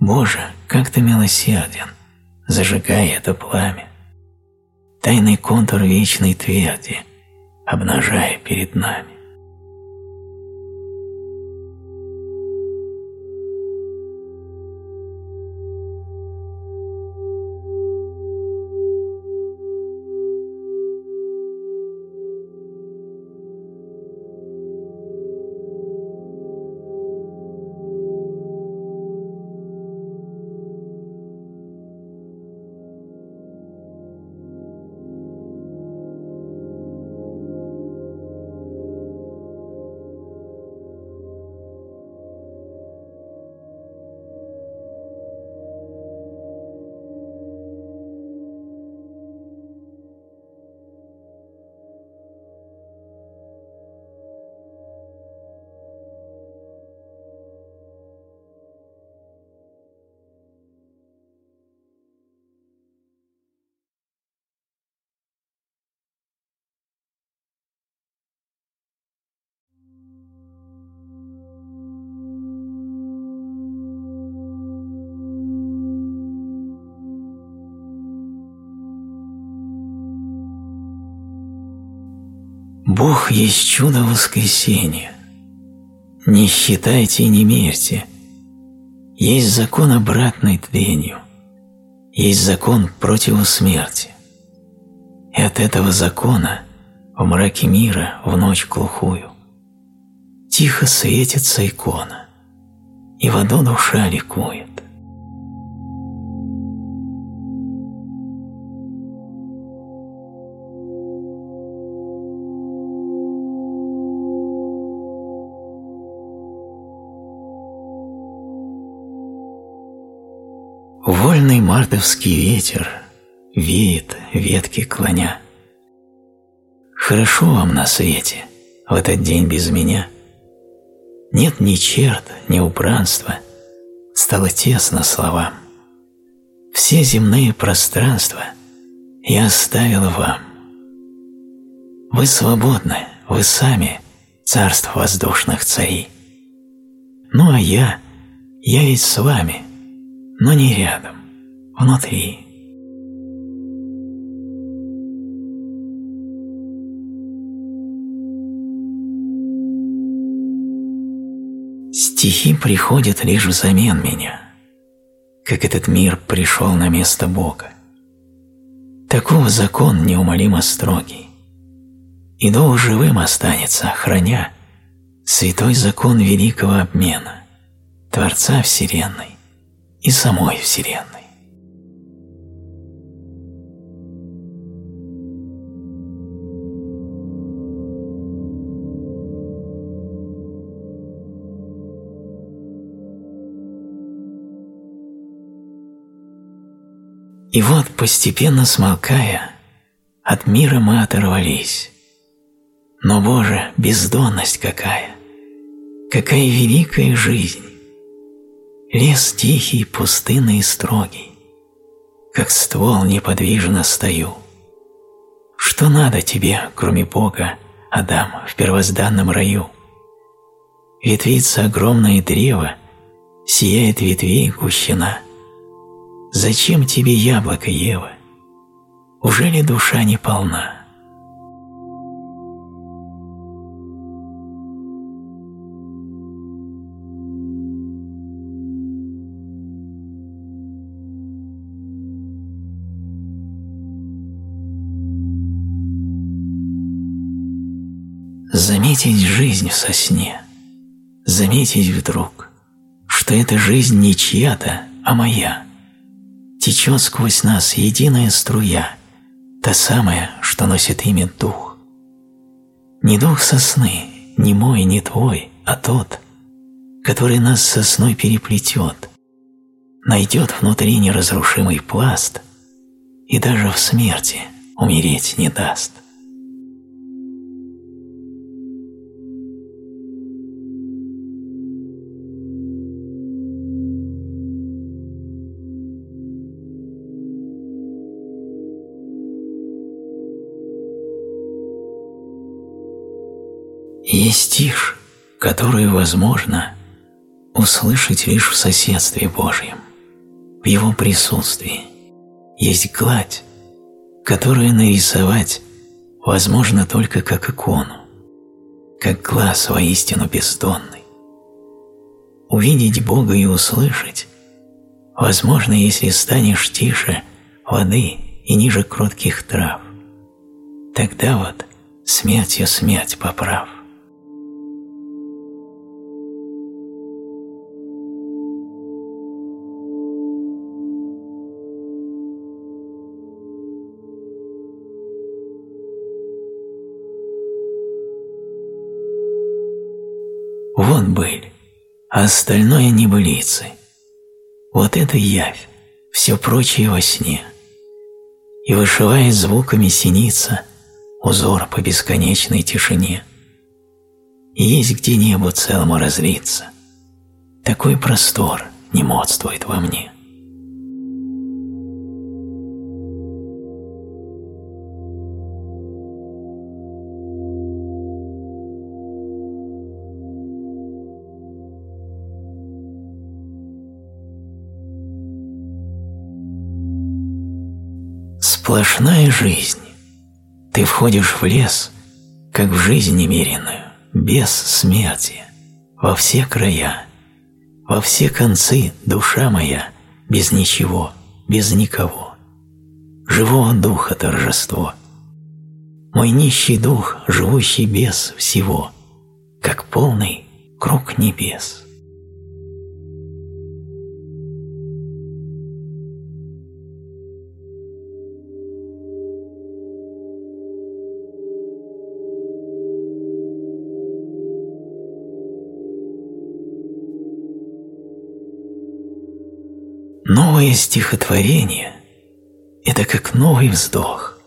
Боже, как ты милосерден, Зажигая это пламя. Тайный контур вечной тверди, обнажая перед нами. Есть чудо воскресения. Не считайте и не мерьте. Есть закон обратный тлению. Есть закон против смерти. И от этого закона в мраке мира в ночь глухую тихо светится икона, и в аду душа ликует. Мартовский ветер веет ветки клоня. Хорошо вам на свете в этот день без меня. Нет ни черт, ни убранства, стало тесно словам. Все земные пространства я оставила вам. Вы свободны, вы сами царство воздушных царей. Ну а я, я ведь с вами – но не рядом, внутри. Стихи приходят лишь взамен меня, как этот мир пришел на место Бога. Таков закон неумолимо строгий, и долго живым останется, храня святой закон великого обмена, Творца Вселенной и самой Вселенной. И вот, постепенно смолкая, от мира мы оторвались. Но, Боже, бездонность какая! Какая великая жизнь! Лес тихий, пустынный и строгий, Как ствол неподвижно стою. Что надо тебе, кроме Бога, Адам, в первозданном раю? Ветвится огромное древо, Сияет ветвей гущина. Зачем тебе яблоко, Ева? Уже ли душа не полна? Заметить жизнь в сосне, заметить вдруг, что эта жизнь не чья-то, а моя. Течет сквозь нас единая струя, та самая, что носит имя дух. Не дух сосны, не мой, не твой, а тот, который нас сосной переплетет, найдет внутри неразрушимый пласт и даже в смерти умереть не даст. Есть тишь, которую возможно услышать лишь в соседстве Божьем, в Его присутствии. Есть гладь, которую нарисовать возможно только как икону, как глаз воистину бездонный. Увидеть Бога и услышать возможно, если станешь тише воды и ниже кротких трав. Тогда вот смертью смерть поправ. Вот быль, а остальное небылицы. Вот это явь, все прочее во сне. И вышивает звуками синица узор по бесконечной тишине. И есть где небу целому разлиться. Такой простор не модствует во мне. Сплошная жизнь. Ты входишь в лес, как в жизнь немеренную, без смерти, во все края, во все концы душа моя, без ничего, без никого. Живого духа торжество. Мой нищий дух, живущий без всего, как полный круг небес. Новое стихотворение – это как новый вздох.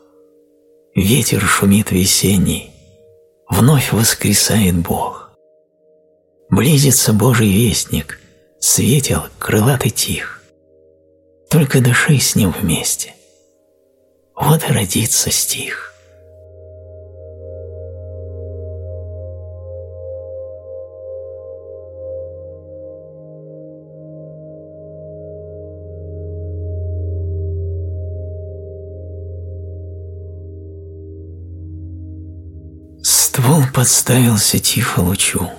Ветер шумит весенний, вновь воскресает Бог. Близится Божий вестник, светел, крылатый тих. Только дыши с ним вместе. Вот и родится стих. Подставился тихо лучу.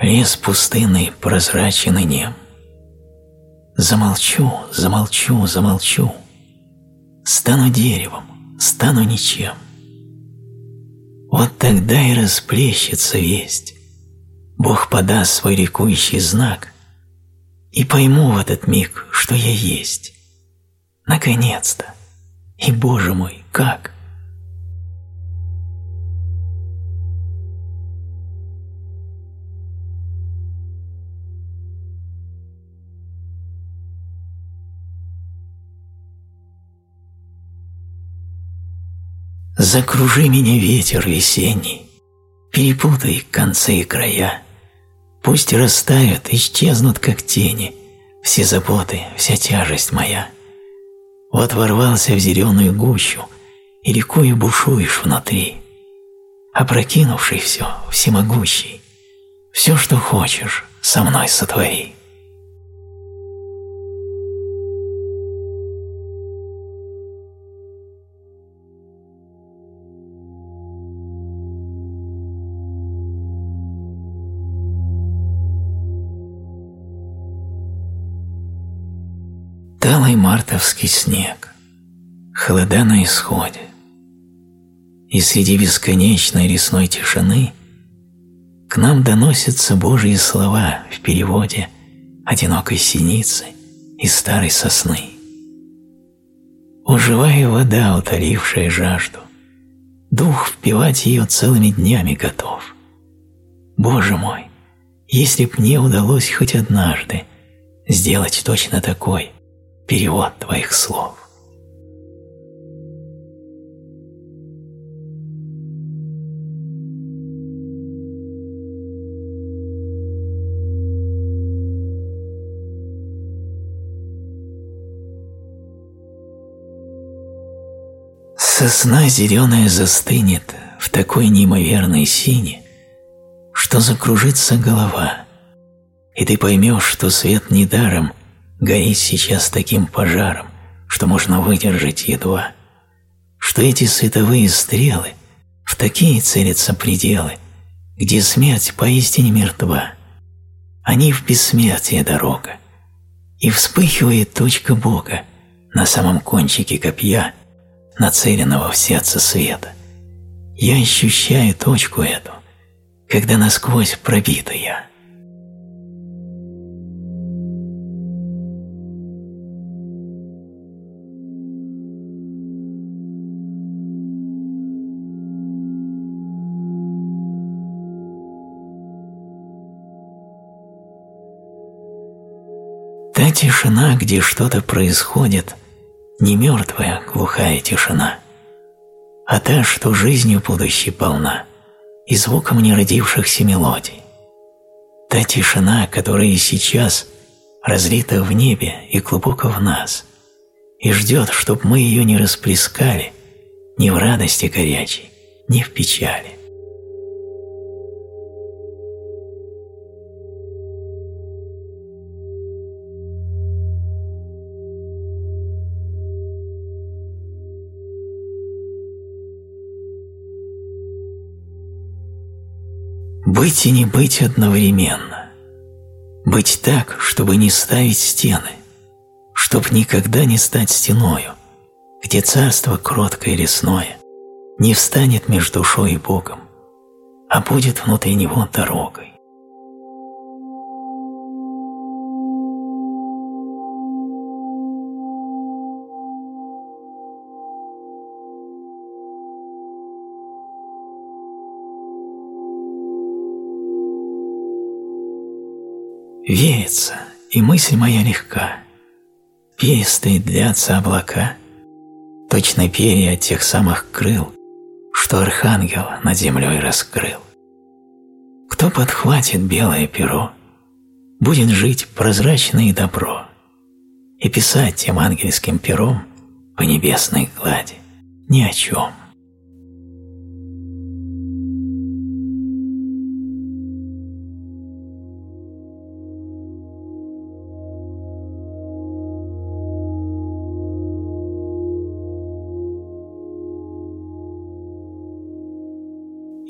Лес пустынный, прозрачен и нем. Замолчу, замолчу, замолчу. Стану деревом, стану ничем. Вот тогда и расплещется весть. Бог подаст свой ликующий знак, и пойму в этот миг, что я есть. Наконец-то! И, Боже мой, как? Закружи меня, ветер весенний, Перепутай концы и края. Пусть растают, исчезнут, как тени, Все заботы, вся тяжесть моя. Вот ворвался в зеленую гущу, И ликуя бушуешь внутри. Опрокинувший все, всемогущий, Все, что хочешь, со мной сотвори. Талый мартовский снег, холода на исходе, и среди бесконечной лесной тишины к нам доносятся Божьи слова в переводе одинокой синицы и старой сосны. О, живая вода, утолившая жажду, дух впивать ее целыми днями готов. Боже мой, если б мне удалось хоть однажды сделать точно такой, перевод твоих слов. Сосна зеленая застынет в такой неимоверной сине, что закружится голова, и ты поймешь, что свет недаром горит сейчас таким пожаром, что можно выдержать едва – что эти световые стрелы в такие целятся пределы, где смерть поистине мертва. Они в бессмертие дорога, и вспыхивает точка Бога на самом кончике копья, нацеленного в сердце света. Я ощущаю точку эту, когда насквозь пробита я. Тишина, где что-то происходит, не мертвая глухая тишина, а та, что жизнью будущей полна и звуком неродившихся мелодий. Та тишина, которая сейчас разлита в небе и глубоко в нас, и ждет, чтоб мы ее не расплескали ни в радости горячей, ни в печали. Быть и не быть одновременно. Быть так, чтобы не ставить стены, чтоб никогда не стать стеною, где царство кроткое и лесное не встанет между душой и Богом, а будет внутри него дорогой. Веется, и мысль моя легка. Перистые длятся облака, Точно перья тех самых крыл, Что архангел над землей раскрыл. Кто подхватит белое перо, Будет жить прозрачно и добро, И писать тем ангельским пером По небесной глади ни о чем.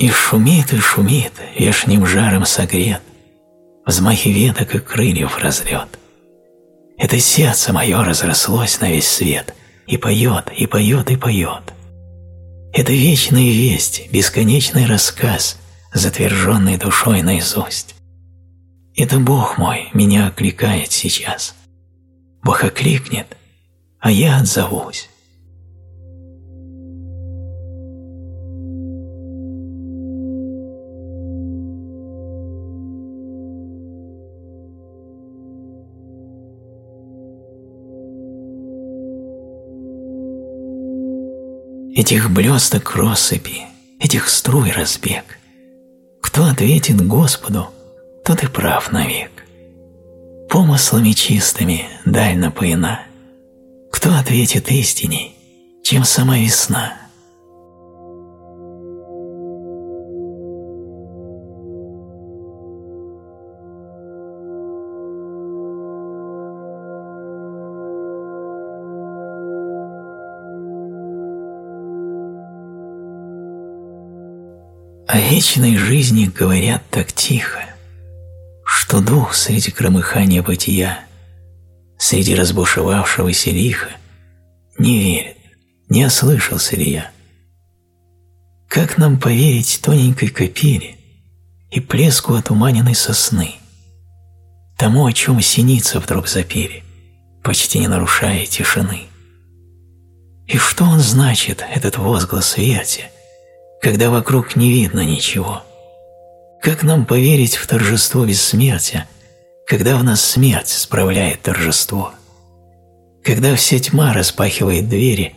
И шумит и шумит, вешним жаром согрет, Взмахи веток и крыльев разлет. Это сердце мое разрослось на весь свет И поет, и поет, и поет. Это вечная весть, бесконечный рассказ, Затверженный душой наизусть. Это Бог мой меня окликает сейчас. Бог окликнет, а я отзовусь. Этих блесток россыпи, этих струй разбег. Кто ответит Господу, тот и прав навек. Помыслами чистыми даль напоена. Кто ответит истине, чем сама весна – О вечной жизни говорят так тихо, Что дух среди громыхания бытия, Среди разбушевавшегося лиха, Не верит, не ослышался ли я. Как нам поверить тоненькой капели И плеску отуманенной сосны, Тому, о чем синица вдруг запели, Почти не нарушая тишины? И что он значит, этот возглас верьте, когда вокруг не видно ничего? Как нам поверить в торжество бессмертия, когда в нас смерть справляет торжество? Когда вся тьма распахивает двери,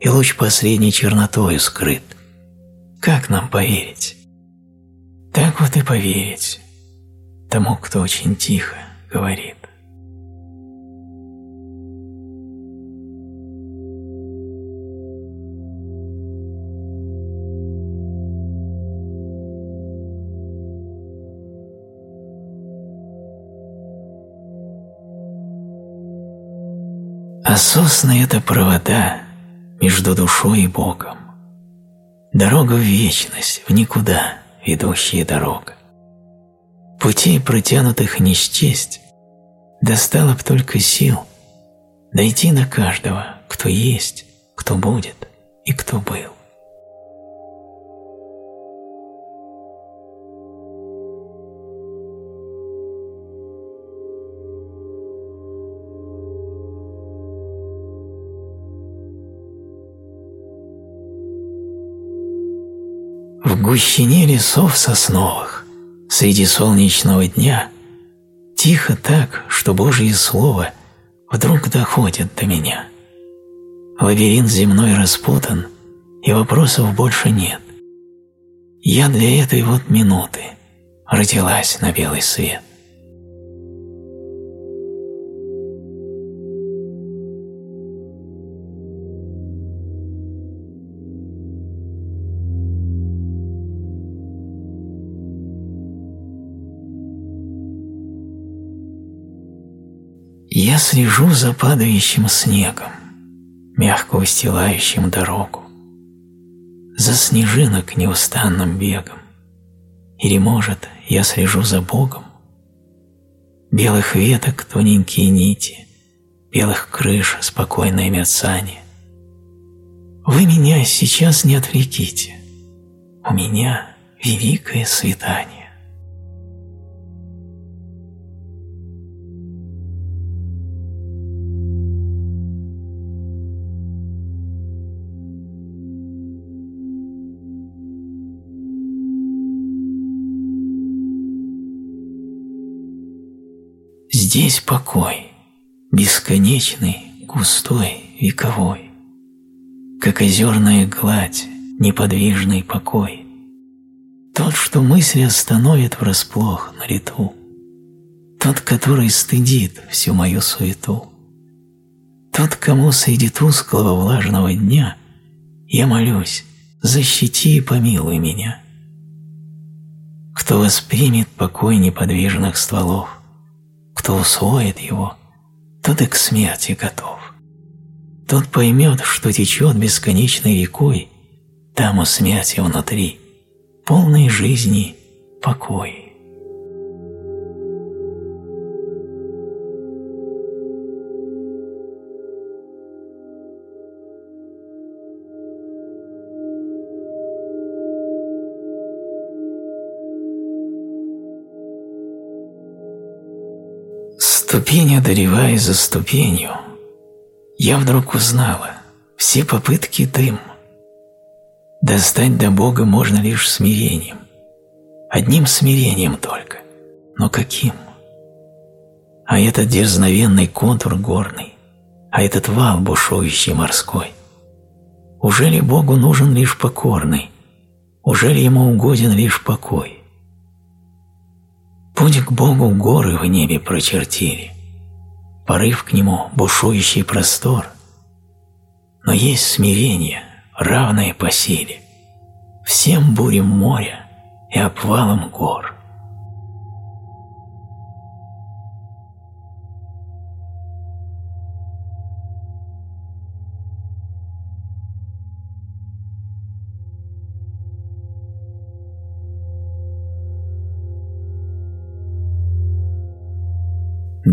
и луч последней чернотою скрыт? Как нам поверить? Так вот и поверить тому, кто очень тихо говорит. Сосны — это провода, между душой и Богом. Дорога в вечность, в никуда ведущая дорога. Путей, протянутых не счесть, достало б только сил дойти до каждого, кто есть, кто будет и кто был. Гущине лесов сосновых, среди солнечного дня, тихо так, что Божье Слово вдруг доходит до меня. Лабиринт земной распутан, и вопросов больше нет. Я для этой вот минуты родилась на белый свет. Я слежу за падающим снегом, мягко устилающим дорогу, за снежинок неустанным бегом. Или, может, я слежу за Богом? Белых веток тоненькие нити, белых крыш спокойное мерцание. Вы меня сейчас не отвлеките, у меня великое свидание. Здесь покой, бесконечный, густой, вековой, как озерная гладь, неподвижный покой. Тот, что мысли остановит врасплох на лету, тот, который стыдит всю мою суету, тот, кому среди тусклого влажного дня я молюсь, защити и помилуй меня. Кто воспримет покой неподвижных стволов, кто усвоит его, тот и к смерти готов. Тот поймет, что течет бесконечной рекой, там у смерти внутри, полной жизни покой. Одолевая за ступенью, я вдруг узнала, все попытки дым. Достать до Бога можно лишь смирением. Одним смирением только. Но каким? А этот дерзновенный контур горный, а этот вал бушующий морской. Уже ли Богу нужен лишь покорный? Уже ли ему угоден лишь покой? Путь к Богу горы в небе прочертили, порыв к Нему бушующий простор. Но есть смирение, равное по силе, всем бурям моря и обвалам гор.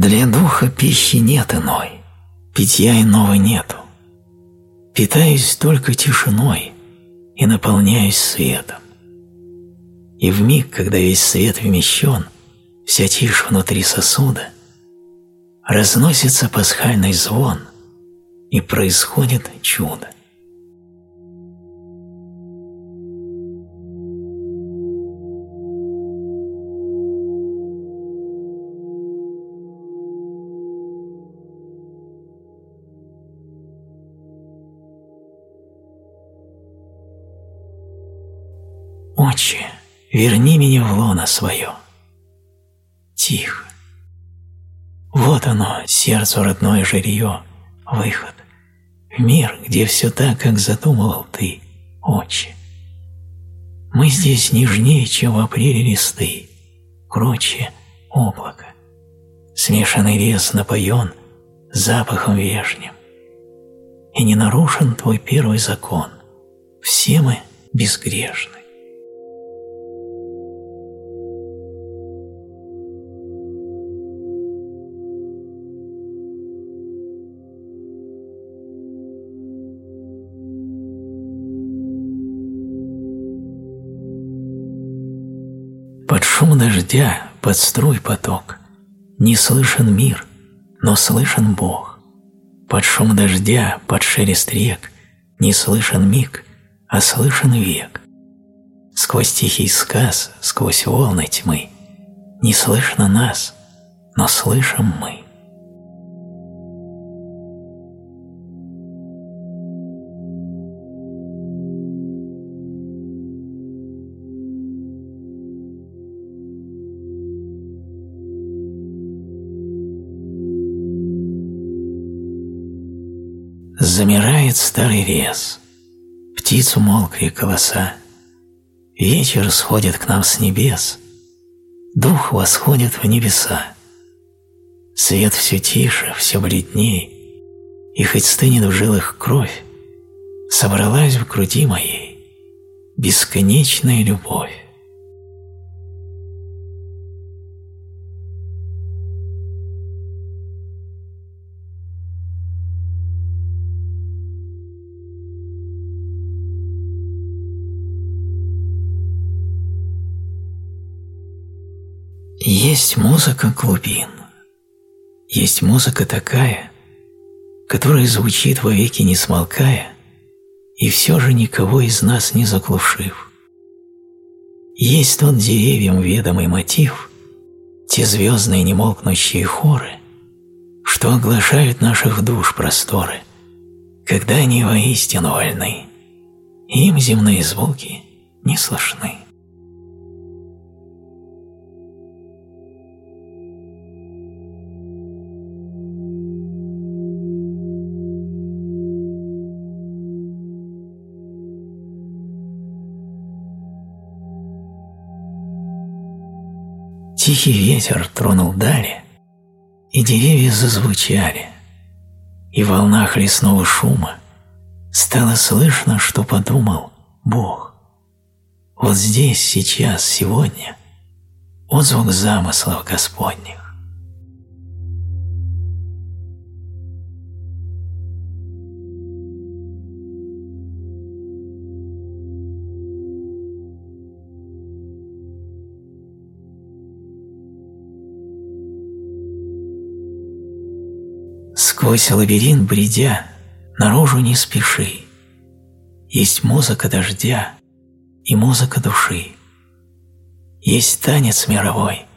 Для духа пищи нет иной, питья иного нету. Питаюсь только тишиной и наполняюсь светом. И в миг, когда весь свет вмещен, вся тишь внутри сосуда, разносится пасхальный звон, и происходит чудо. Верни меня в лоно свое. Тихо. Вот оно, сердцу родное жилье, выход. В мир, где все так, как задумывал ты, Отче. Мы здесь нежнее, чем в апреле листы, кроче облако. Смешанный лес напоен запахом вешним. и не нарушен твой первый закон. Все мы безгрешны. Дождя, под струй поток, Не слышен мир, но слышен Бог. Под шум дождя, под шелест рек, Не слышен миг, а слышен век. Сквозь тихий сказ, сквозь волны тьмы, Не слышно нас, но слышим мы. Замирает старый лес, птиц умолкли голоса. Вечер сходит к нам с небес, дух восходит в небеса. Свет все тише, все бледней, и хоть стынет в жилах кровь, собралась в груди моей бесконечная любовь. Есть музыка глубин. Есть музыка такая, которая звучит вовеки не смолкая, и все же никого из нас не заглушив. Есть тот деревьям ведомый мотив, те звездные немолкнущие хоры, что оглашают наших душ просторы, когда они воистину вольны, им земные звуки не слышны. Тихий ветер тронул дали, и деревья зазвучали, и в волнах лесного шума стало слышно, что подумал Бог. Вот здесь, сейчас, сегодня отзвук замыслов Господних. Сквозь лабиринт бредя, наружу не спеши. Есть музыка дождя и музыка души. Есть танец мировой,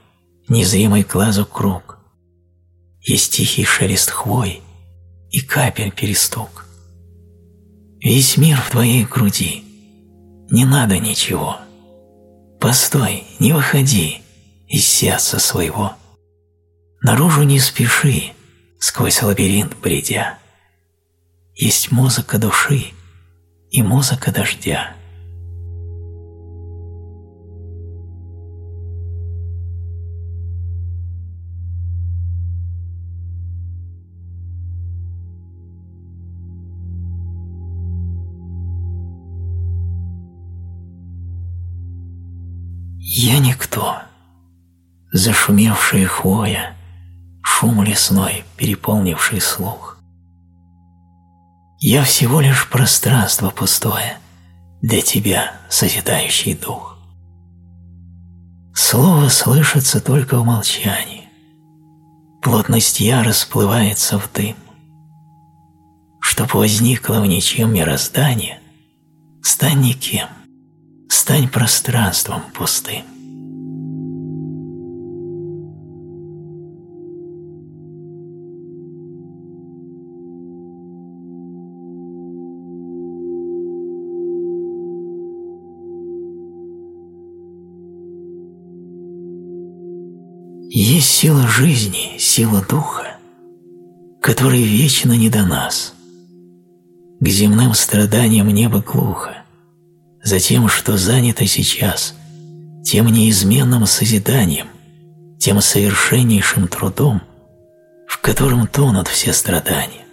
незримый глазу круг. Есть тихий шелест хвой и капель перестук. Весь мир в твоей груди, не надо ничего. Постой, не выходи из сердца своего. Наружу не спеши, сквозь лабиринт бредя. Есть музыка души и музыка дождя. Я никто, зашумевшая хвоя, шум лесной, переполнивший слух. Я всего лишь пространство пустое для тебя, созидающий дух. Слово слышится только в молчании. Плотность я расплывается в дым. Чтоб возникло в ничем мироздание, стань никем, стань пространством пустым. Есть сила жизни, сила духа, которая вечно не до нас. К земным страданиям небо глухо, за тем, что занято сейчас, тем неизменным созиданием, тем совершеннейшим трудом, в котором тонут все страдания.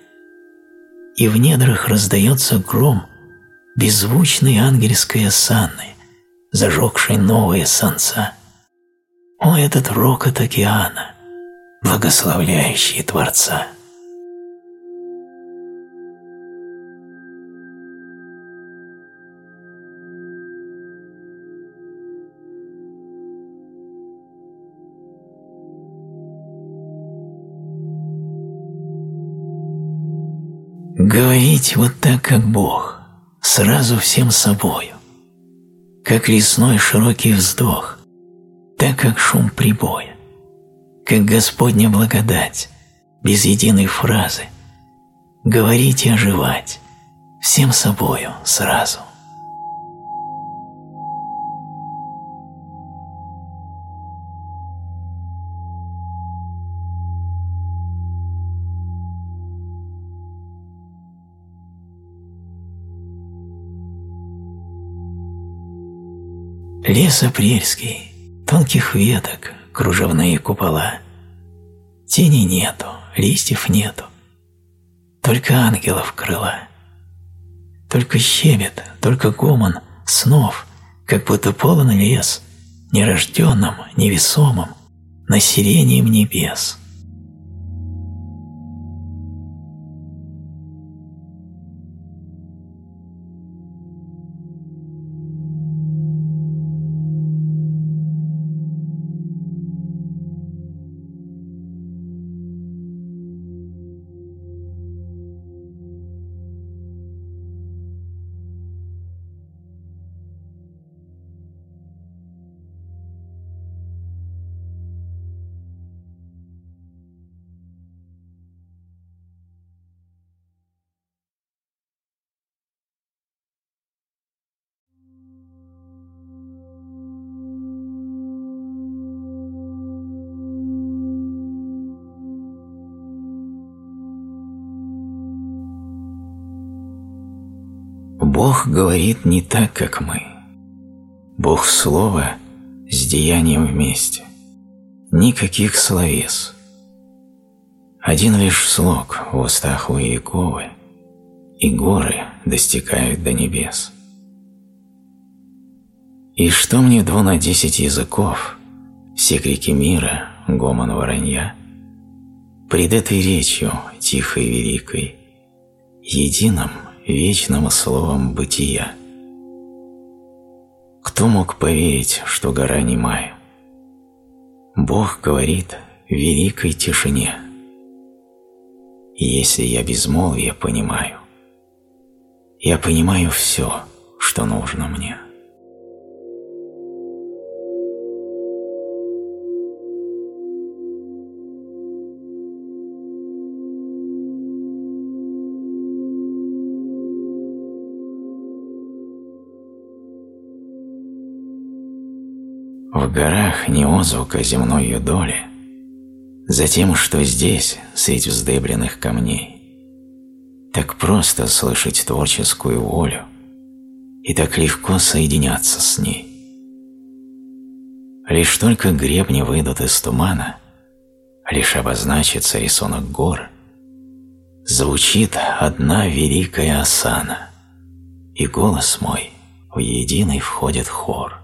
и в недрах раздается гром беззвучной ангельской осанны, зажегшей новые солнца. О, этот рокот океана, благословляющий Творца! Говорить вот так, как Бог, сразу всем собою, как лесной широкий вздох, так как шум прибоя, как Господня благодать, без единой фразы, говорить и оживать, всем собою сразу. Лес апрельский, тонких веток, кружевные купола. Тени нету, листьев нету, только ангелов крыла. Только щебет, только гомон снов, как будто полон лес, нерожденным, невесомым, населением небес. Бог говорит не так, как мы. Бог Слово с деянием вместе. Никаких словес. Один лишь слог в устах у Иеговы, и горы достигают до небес. И что мне дво на десять языков, все крики мира, гомон воронья, пред этой речью, тихой и великой, единым вечным словом бытия. Кто мог поверить, что гора немая? Бог говорит в великой тишине. Если я безмолвие понимаю, я понимаю все, что нужно мне. В горах не отзвука земной ее доли, Затем, что здесь, средь вздыбленных камней, Так просто слышать творческую волю И так легко соединяться с ней. Лишь только гребни выйдут из тумана, Лишь обозначится рисунок гор, Звучит одна великая осана, И голос мой в единый входит хор.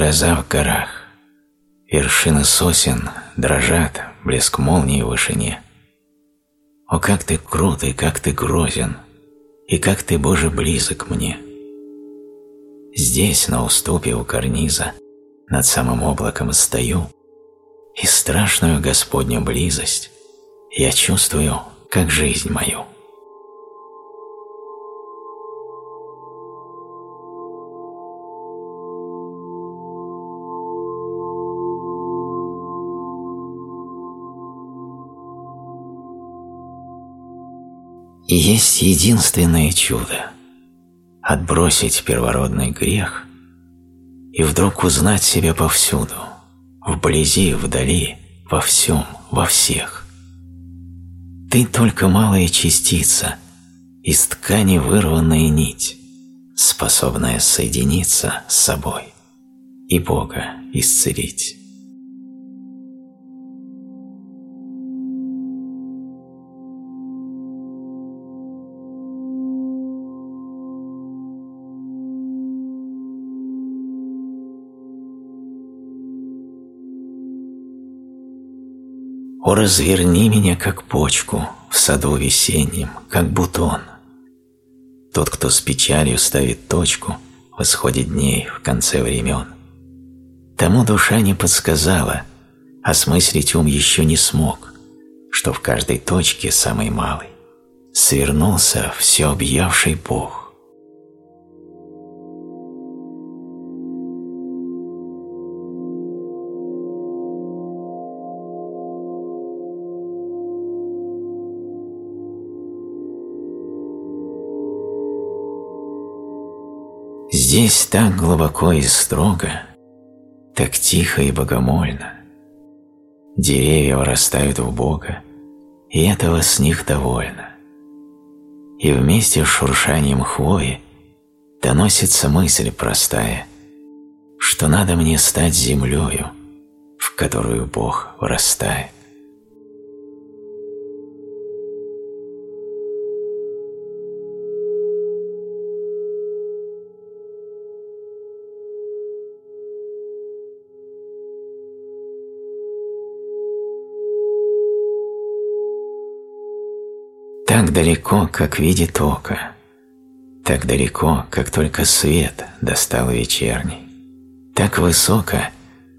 Гроза в горах. Вершины сосен дрожат, блеск молнии в вышине. О, как ты крут и как ты грозен, и как ты, Боже, близок мне. Здесь, на уступе у карниза, над самым облаком стою, и страшную Господню близость я чувствую, как жизнь мою. Есть единственное чудо – отбросить первородный грех и вдруг узнать себя повсюду, вблизи, вдали, во всем, во всех. Ты только малая частица, из ткани вырванная нить, способная соединиться с собой и Бога исцелить. О, разверни меня, как почку, в саду весеннем, как бутон. Тот, кто с печалью ставит точку в исходе дней, в конце времен. Тому душа не подсказала, осмыслить ум еще не смог, что в каждой точке, самой малой, свернулся все объявший Бог. Здесь так глубоко и строго, так тихо и богомольно. Деревья вырастают в Бога, и этого с них довольно. И вместе с шуршанием хвои доносится мысль простая, что надо мне стать землею, в которую Бог вырастает. Так далеко, как видит око, так далеко, как только свет достал вечерний, так высоко,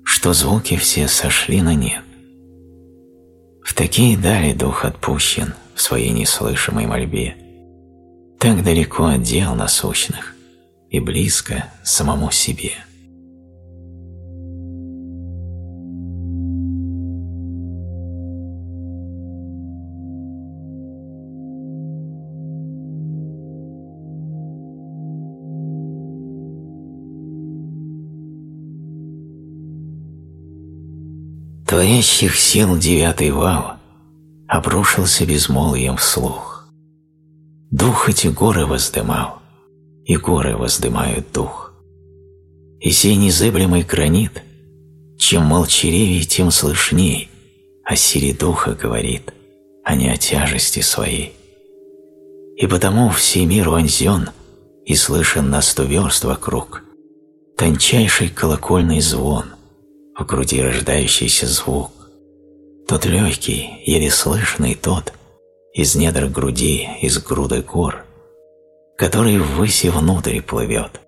что звуки все сошли на нет. В такие дали дух отпущен в своей неслышимой мольбе, так далеко от дел насущных и близко самому себе. Творящих сил девятый вал обрушился безмолвием вслух. Дух эти горы воздымал, и горы воздымают дух. И сей незыблемый гранит, чем молчаливее, тем слышней о силе духа говорит, а не о тяжести своей. И потому все мир вонзен и слышен на сто верст вокруг тончайший колокольный звон – в груди рождающийся звук, тот легкий, еле слышный тот, из недр груди, из груды гор, который ввысь и внутрь плывет,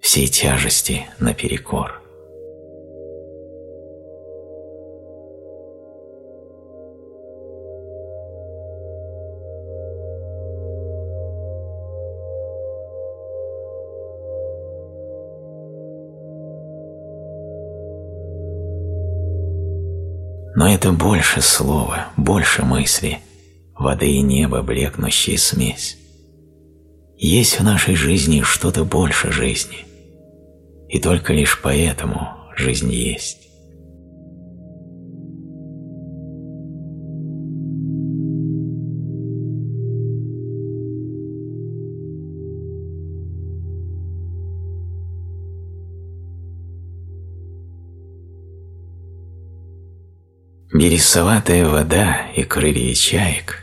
всей тяжести наперекор. Но это больше слова, больше мысли, воды и неба блекнущая смесь. Есть в нашей жизни что-то больше жизни, и только лишь поэтому жизнь есть. Бересоватая вода и крылья чаек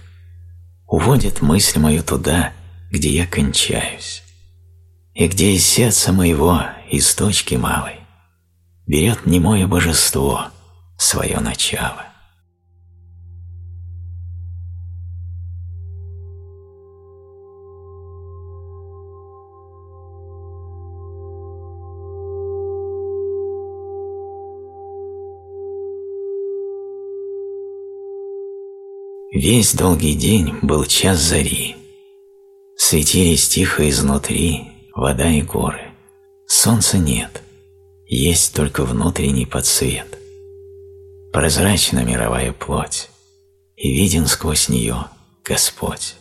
уводят мысль мою туда, где я кончаюсь, и где из сердца моего, из точки малой, берет немое божество свое начало. Весь долгий день был час зари. Светились тихо изнутри вода и горы. Солнца нет, есть только внутренний подсвет. Прозрачна мировая плоть, и виден сквозь нее Господь.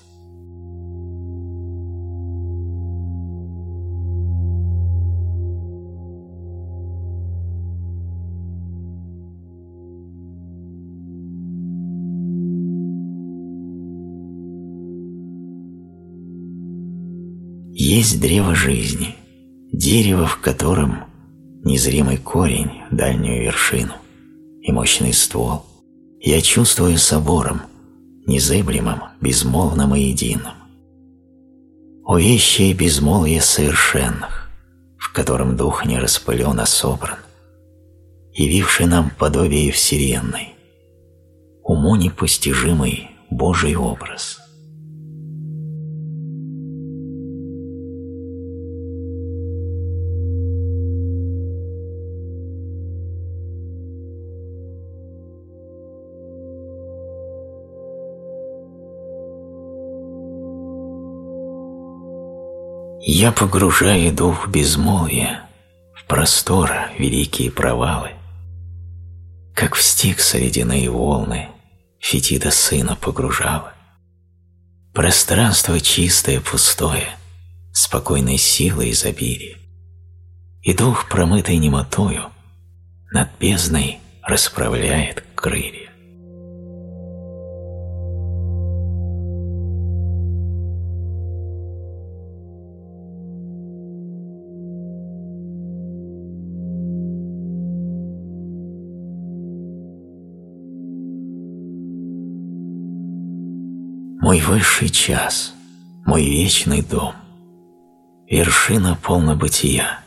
Есть древо жизни, дерево, в котором незримый корень, дальнюю вершину и мощный ствол. Я чувствую собором, незыблемым, безмолвным и единым. Увещие безмолвие совершенных, в котором дух не распылен, а собран, явивший нам подобие Вселенной, уму непостижимый Божий образ. Я погружаю дух безмолвия в простор великие провалы, как в стикс ледяные волны Фетида сына погружала. Пространство чистое, пустое, спокойной силой изобилия. И дух, промытый немотою, над бездной расправляет крылья. Высший час, мой вечный дом, вершина полнобытия.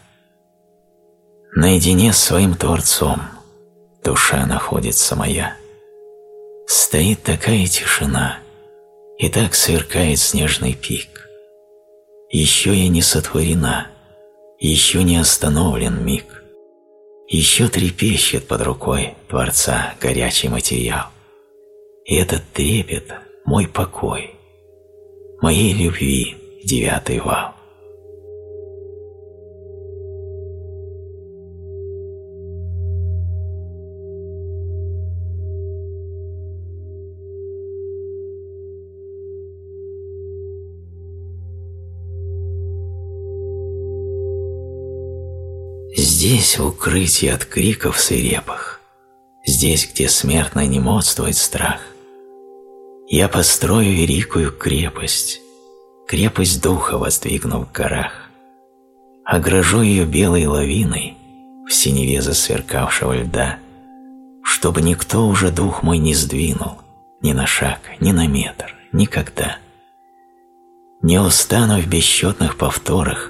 Наедине с своим Творцом душа находится моя. Стоит такая тишина, и так сверкает снежный пик. Еще я не сотворена, еще не остановлен миг. Еще трепещет под рукой Творца горячий материал. И этот трепет мой покой, моей любви девятый вал. Здесь, в укрытии от криков свирепых, здесь, где смертно не модствует страх, я построю великую крепость, крепость духа воздвигну в горах, огражу ее белой лавиной в синеве засверкавшего льда, чтобы никто уже дух мой не сдвинул ни на шаг, ни на метр, никогда. Не устану в бесчетных повторах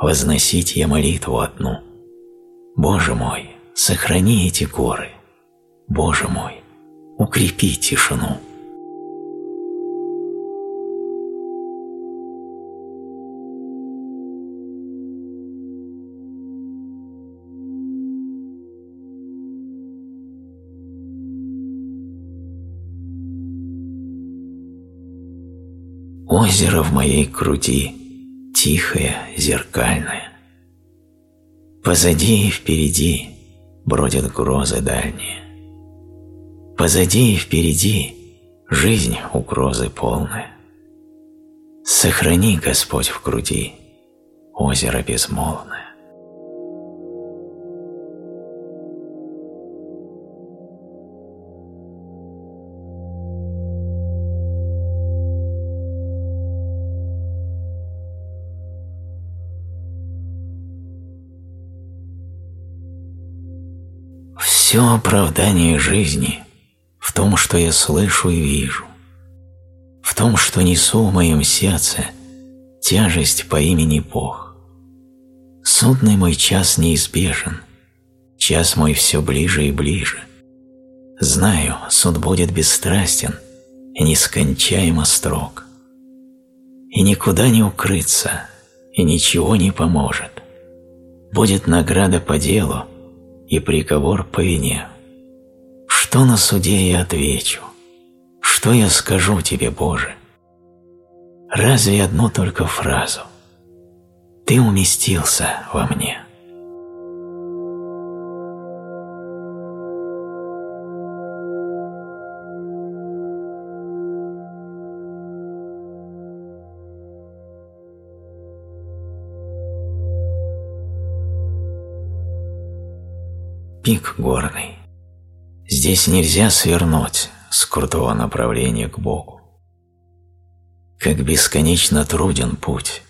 возносить я молитву одну. Боже мой, сохрани эти горы. Боже мой, укрепи тишину. Озеро в моей груди, тихое, зеркальное. Позади и впереди бродят грозы дальние. Позади и впереди жизнь угрозы полная. Сохрани, Господь, в груди озеро безмолвное. Все оправдание жизни в том, что я слышу и вижу, в том, что несу в моем сердце тяжесть по имени Бог. Судный мой час неизбежен, час мой все ближе и ближе. Знаю, суд будет бесстрастен и нескончаемо строг. И никуда не укрыться, и ничего не поможет. Будет награда по делу, и приговор по вине. Что на суде я отвечу? Что я скажу тебе, Боже? Разве одну только фразу? Ты уместился во мне. Пик горный. Здесь нельзя свернуть с крутого направления к Богу. Как бесконечно труден путь,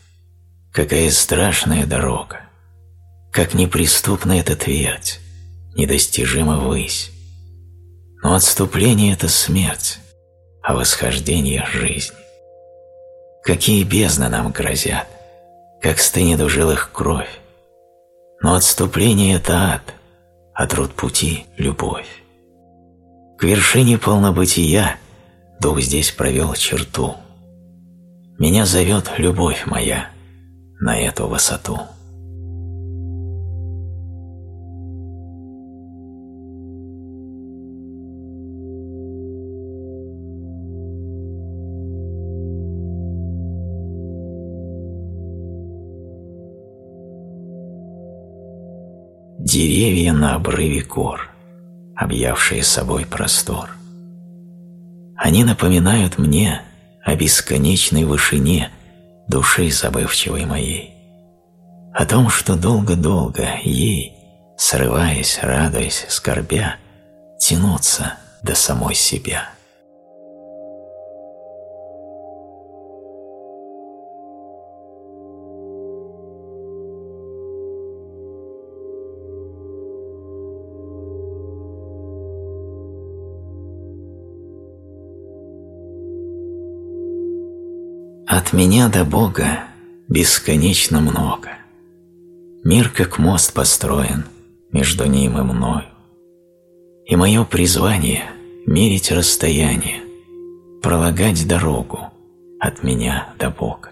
какая страшная дорога, как неприступна эта твердь, недостижима высь. Но отступление – это смерть, а восхождение – жизнь. Какие бездны нам грозят, как стынет в жилах кровь. Но отступление – это ад, а труд пути – любовь. К вершине полнобытия дух здесь провел черту. Меня зовет любовь моя на эту высоту. Деревья на обрыве гор, объявшие собой простор. Они напоминают мне о бесконечной вышине души забывчивой моей, о том, что долго-долго ей, срываясь, радуясь, скорбя, тянуться до самой себя. От меня до Бога бесконечно много. Мир как мост построен между ним и мною. И мое призвание – мерить расстояние, пролагать дорогу от меня до Бога.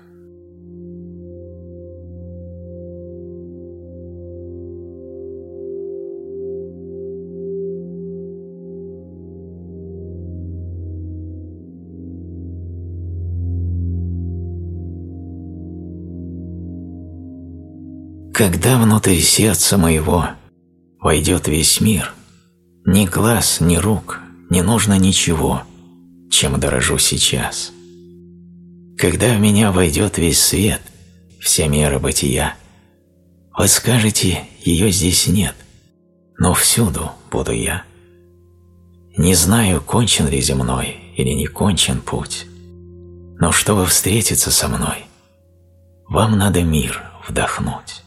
Когда внутрь сердца моего войдет весь мир, ни глаз, ни рук не нужно ничего, чем дорожу сейчас. Когда в меня войдет весь свет, вся мера бытия, вы скажете, ее здесь нет, но всюду буду я. Не знаю, кончен ли земной или не кончен путь, но чтобы встретиться со мной, вам надо мир вдохнуть.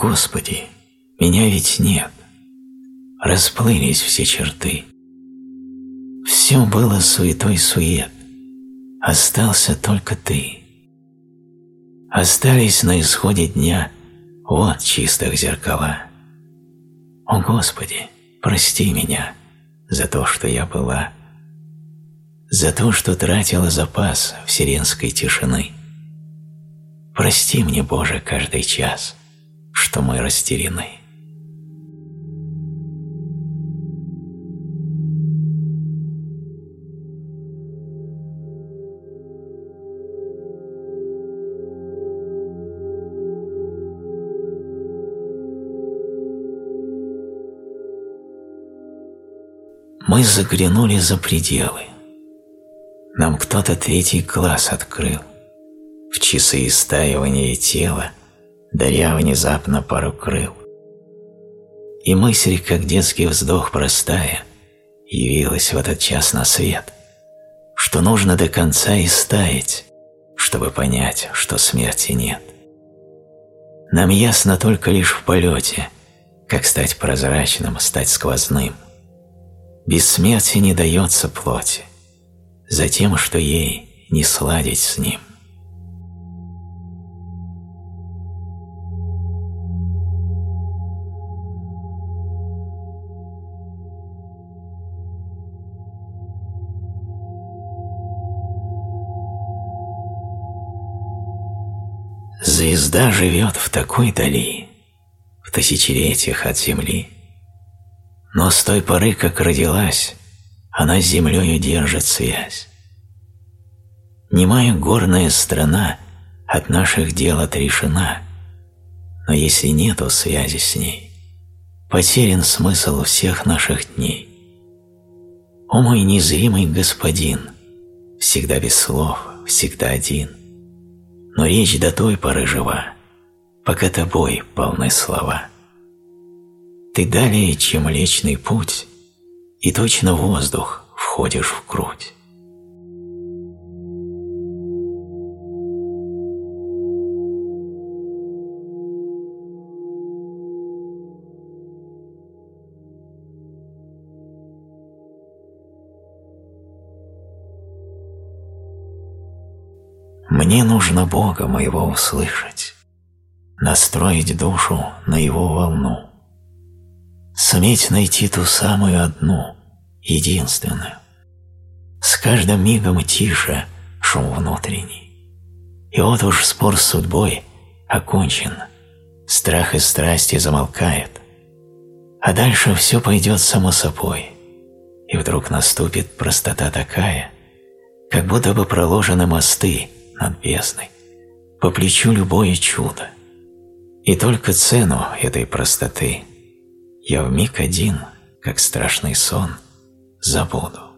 Господи, меня ведь нет. Расплылись все черты. Все было суетой сует, остался только Ты. Остались на исходе дня вот чистых зеркала. О Господи, прости меня за то, что я была, за то, что тратила запас вселенской тишины. Прости мне, Боже, каждый час — что мы растеряны. Мы заглянули за пределы. Нам кто-то третий глаз открыл. В часы истаивания тела даря внезапно пару крыл. И мысль, как детский вздох простая, явилась в этот час на свет, что нужно до конца истаять, чтобы понять, что смерти нет. Нам ясно только лишь в полете, как стать прозрачным, стать сквозным. Бессмертие не дается плоти, за тем, что ей не сладить с ним. Звезда живет в такой дали, в тысячелетиях от Земли. Но с той поры, как родилась, она с землею держит связь. Немая горная страна от наших дел отрешена, но если нету связи с ней, потерян смысл всех наших дней. О мой незримый господин, всегда без слов, всегда один, но речь до той поры жива, пока тобой полны слова. Ты далее, чем Млечный Путь, и точно воздух входишь в грудь. Мне нужно Бога моего услышать, настроить душу на Его волну, суметь найти ту самую одну, единственную. С каждым мигом тише шум внутренний. И вот уж спор с судьбой окончен, страх и страсти замолкает, а дальше все пойдет само собой, и вдруг наступит простота такая, как будто бы проложены мосты над бездной, по плечу любое чудо. И только цену этой простоты я в миг один, как страшный сон, забуду.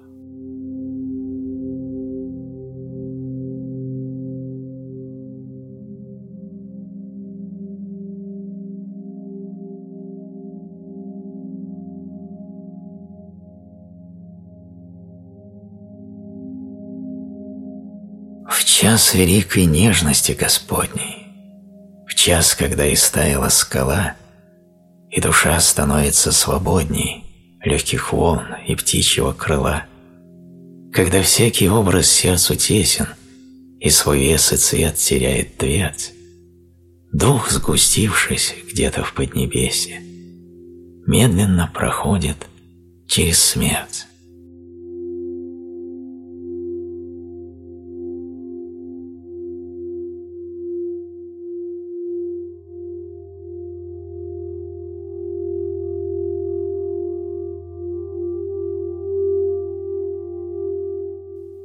Час великой нежности Господней, в час, когда истаяла скала, и душа становится свободней легких волн и птичьего крыла, когда всякий образ сердцу тесен и свой вес и цвет теряет твердь, дух, сгустившись где-то в поднебесье, медленно проходит через смерть.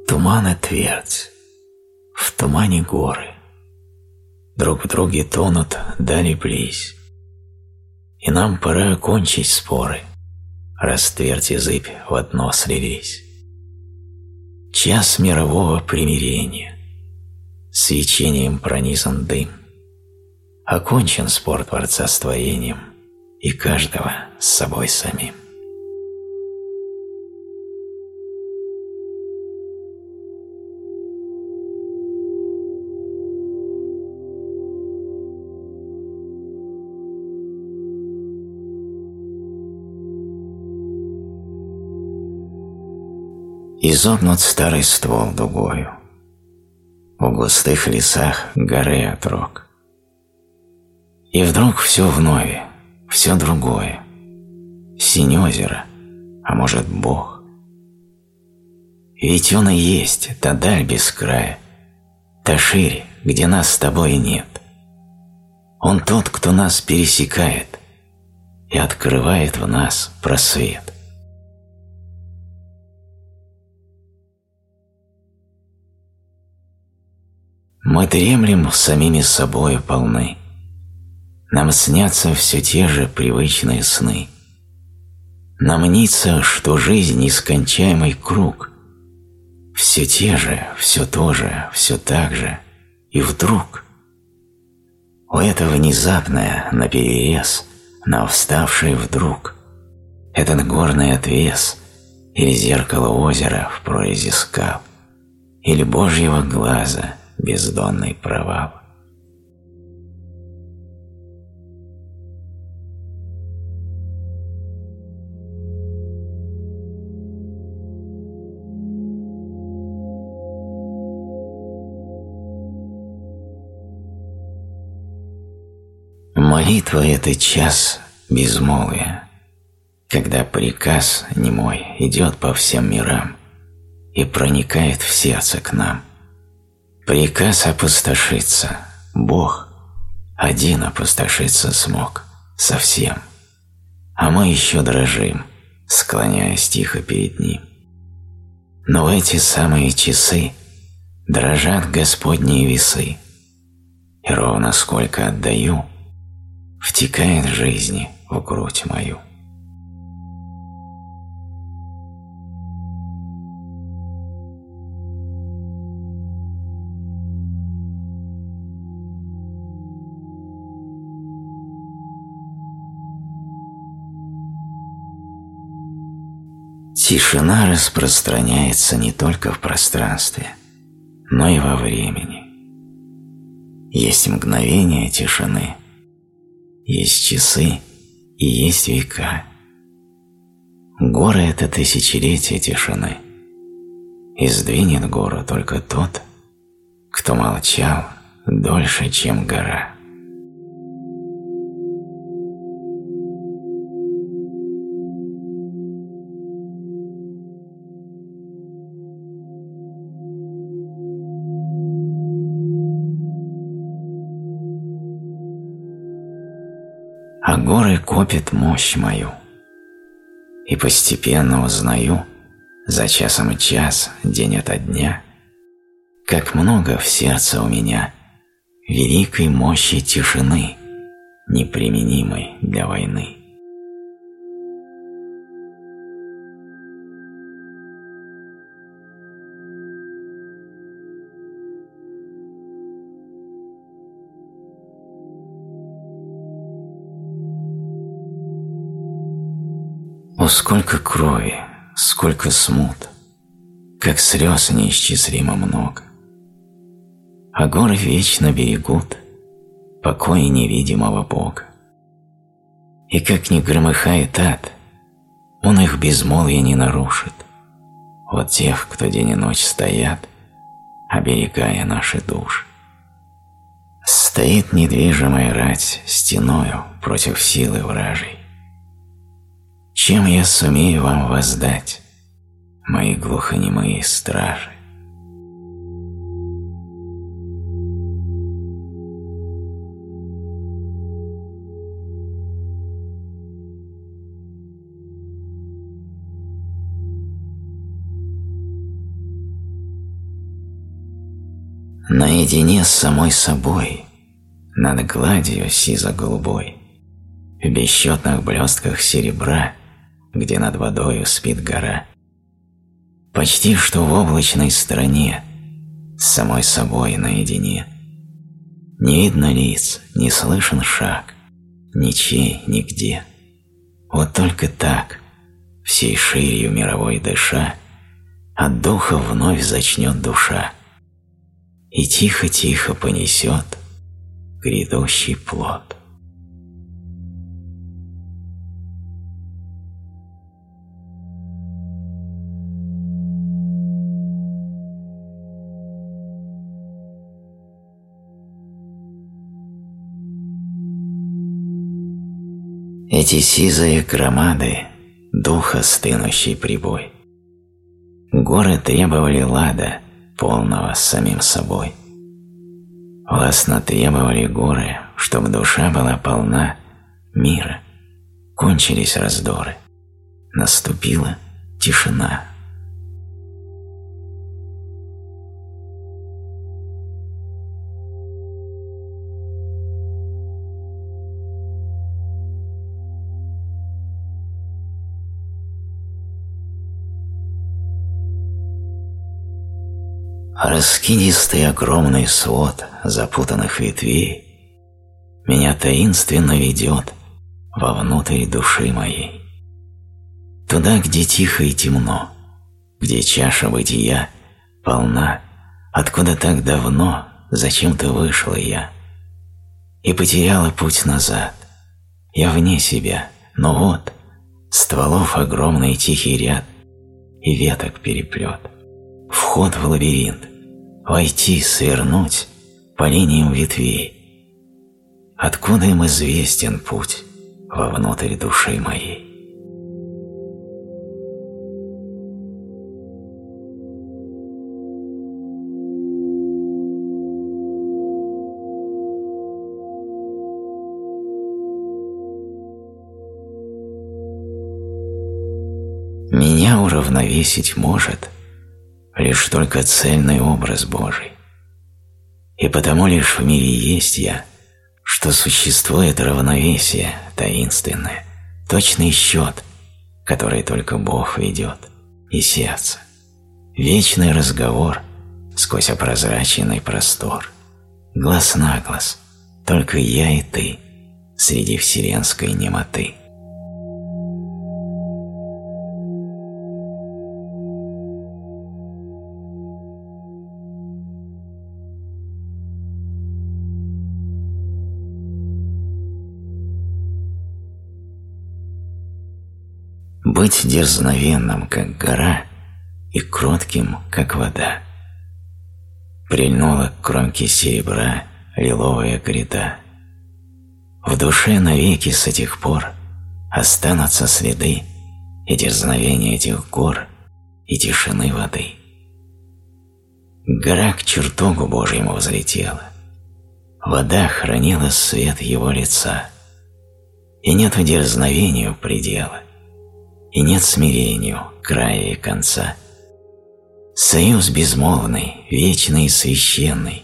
Туман и твердь, в тумане горы, Друг в друге тонут дали близь. И нам пора окончить споры, Раз твердь и зыбь в одно слились. Час мирового примирения, Свечением пронизан дым, Окончен спор Творца с творением И каждого с собой самим. Изогнут старый ствол дугою, В густых лесах горы отрок. И вдруг все вновь, все другое. Синь озеро, а может Бог. Ведь Он и есть та даль без края, Та шире, где нас с тобой нет. Он тот, кто нас пересекает И открывает в нас просвет. Мы дремлем самими собою полны. Нам снятся все те же привычные сны. Нам мнится, что жизнь – нескончаемый круг. Все те же, все то же, все так же. И вдруг у этого внезапное наперерез, на вставший вдруг, этот горный отвес или зеркало озера в прорезе скал, или Божьего глаза – бездонный провал. Молитва – это час безмолвия, когда приказ немой идет по всем мирам и проникает в сердце к нам. Приказ опустошиться. Бог один опустошиться смог. Совсем. А мы еще дрожим, склоняясь тихо перед Ним. Но в эти самые часы дрожат Господние весы. И ровно сколько отдаю, втекает жизни в грудь мою. Тишина распространяется не только в пространстве, но и во времени. Есть мгновения тишины, есть часы и есть века. Горы – это тысячелетия тишины, и сдвинет гору только тот, кто молчал дольше, чем гора. Горы копят мощь мою. И постепенно узнаю, за часом час, день ото дня, как много в сердце у меня великой мощи тишины, неприменимой для войны. Сколько крови, сколько смут, как слез неисчислимо много. А горы вечно берегут покой невидимого Бога. И как ни громыхает ад, он их безмолвие не нарушит. Вот тех, кто день и ночь стоят, оберегая наши души. Стоит недвижимая рать стеною против силы вражей. Чем я сумею вам воздать, мои глухонемые стражи? Наедине с самой собой, над гладью сизо-голубой, в бесчетных блестках серебра где над водою спит гора. Почти что в облачной стороне, с самой собой наедине. Не видно лиц, не слышен шаг, ничей нигде. Вот только так, всей ширью мировой дыша, от духа вновь зачнет душа, и тихо-тихо понесет грядущий плод. Эти сизые громады – духа стынущий прибой. Горы требовали лада, полного с самим собой. Властно требовали горы, чтобы душа была полна мира. Кончились раздоры. Наступила тишина. Раскидистый огромный свод запутанных ветвей Меня таинственно ведет вовнутрь души моей. Туда, где тихо и темно, где чаша бытия полна, Откуда так давно зачем-то вышла я И потеряла путь назад. Я вне себя, но вот Стволов огромный тихий ряд И веток переплет. Вход в лабиринт, войти, свернуть по линиям ветвей. Откуда им известен путь вовнутрь души моей? Меня уравновесить может лишь только цельный образ Божий. И потому лишь в мире есть я, что существует равновесие таинственное, точный счет, который только Бог ведет, и сердце. Вечный разговор сквозь опрозраченный простор. Глаз на глаз, только я и ты среди вселенской немоты. Быть дерзновенным, как гора, и кротким, как вода. Прильнула к кромке серебра лиловая гряда. В душе навеки с этих пор останутся следы и дерзновения этих гор и тишины воды. Гора к чертогу Божьему взлетела, вода хранила свет его лица, и нет дерзновению предела, и нет смирению края и конца. Союз безмолвный, вечный и священный,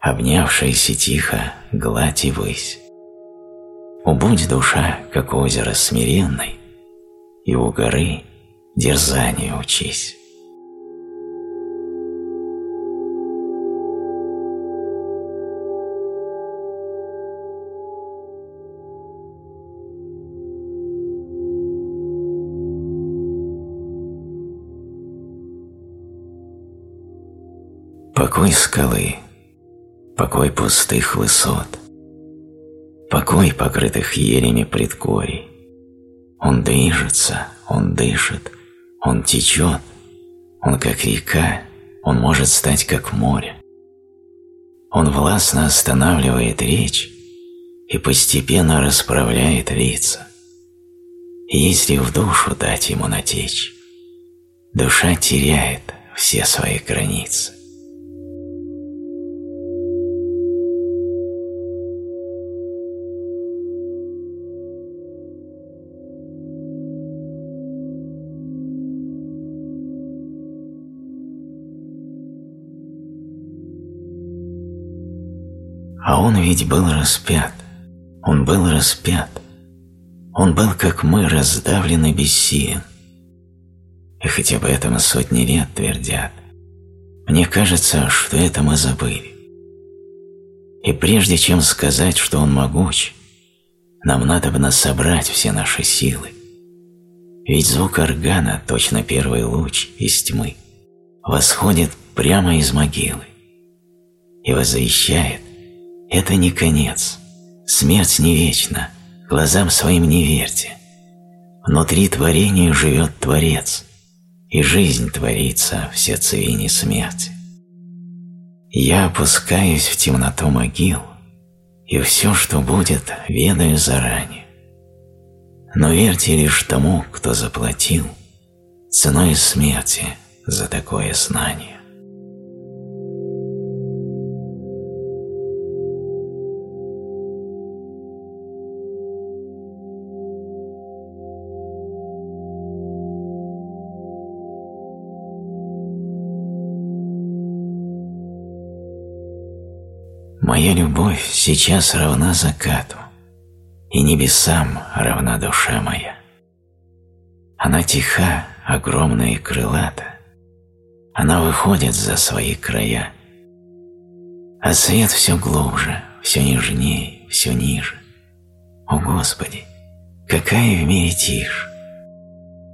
обнявшийся тихо гладь и высь. Убудь душа, как озеро смиренной, и у горы дерзание учись. Покой скалы, покой пустых высот, покой покрытых елями предгорий. Он движется, он дышит, он течет, он как река, он может стать как море. Он властно останавливает речь и постепенно расправляет лица. Если в душу дать ему натечь, душа теряет все свои границы. А он ведь был распят. Он был распят. Он был, как мы, раздавлен и бессилен. И хотя бы этом сотни лет твердят, мне кажется, что это мы забыли. И прежде чем сказать, что он могуч, нам надо бы собрать все наши силы. Ведь звук органа, точно первый луч из тьмы, восходит прямо из могилы и возвещает, это не конец. Смерть не вечна. Глазам своим не верьте. Внутри творения живет Творец, и жизнь творится в сердцевине смерти. Я опускаюсь в темноту могил, и все, что будет, ведаю заранее. Но верьте лишь тому, кто заплатил ценой смерти за такое знание. Моя любовь сейчас равна закату, и небесам равна душа моя. Она тиха, огромная и крылата, она выходит за свои края, а свет все глубже, все нежнее, все ниже. О Господи, какая в мире тишь!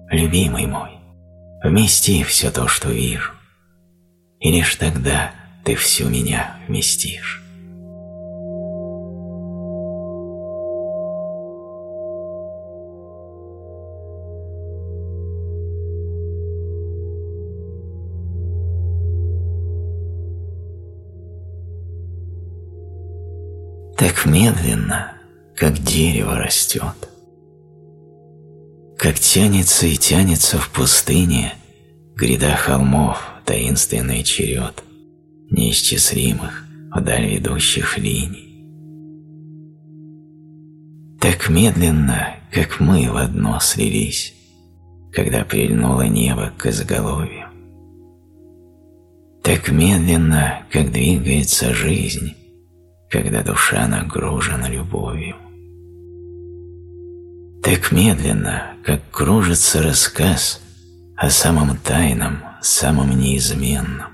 Любимый мой, вмести все то, что вижу, и лишь тогда ты всю меня вместишь. Так медленно, как дерево растет. Как тянется и тянется в пустыне гряда холмов таинственный черед неисчислимых вдаль ведущих линий. Так медленно, как мы в одно слились, когда прильнуло небо к изголовью. Так медленно, как двигается жизнь, когда душа нагружена любовью. Так медленно, как кружится рассказ о самом тайном, самом неизменном.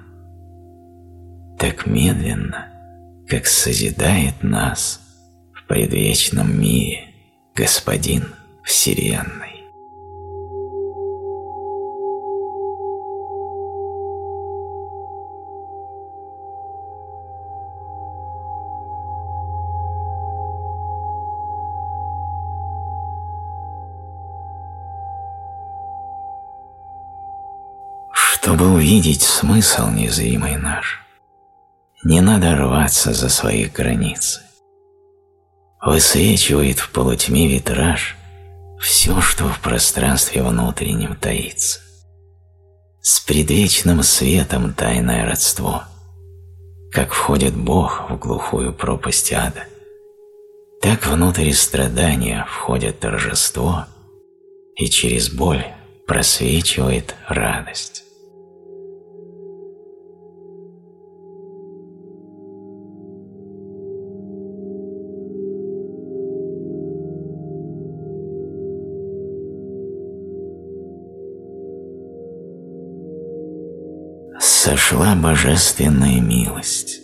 Так медленно, как созидает нас в предвечном мире Господин Вселенной. Чтобы увидеть смысл незримый наш, не надо рваться за свои границы. Высвечивает в полутьме витраж все, что в пространстве внутреннем таится. С предвечным светом тайное родство, как входит Бог в глухую пропасть ада, так внутрь страдания входит торжество, и через боль просвечивает радость. Сошла божественная милость,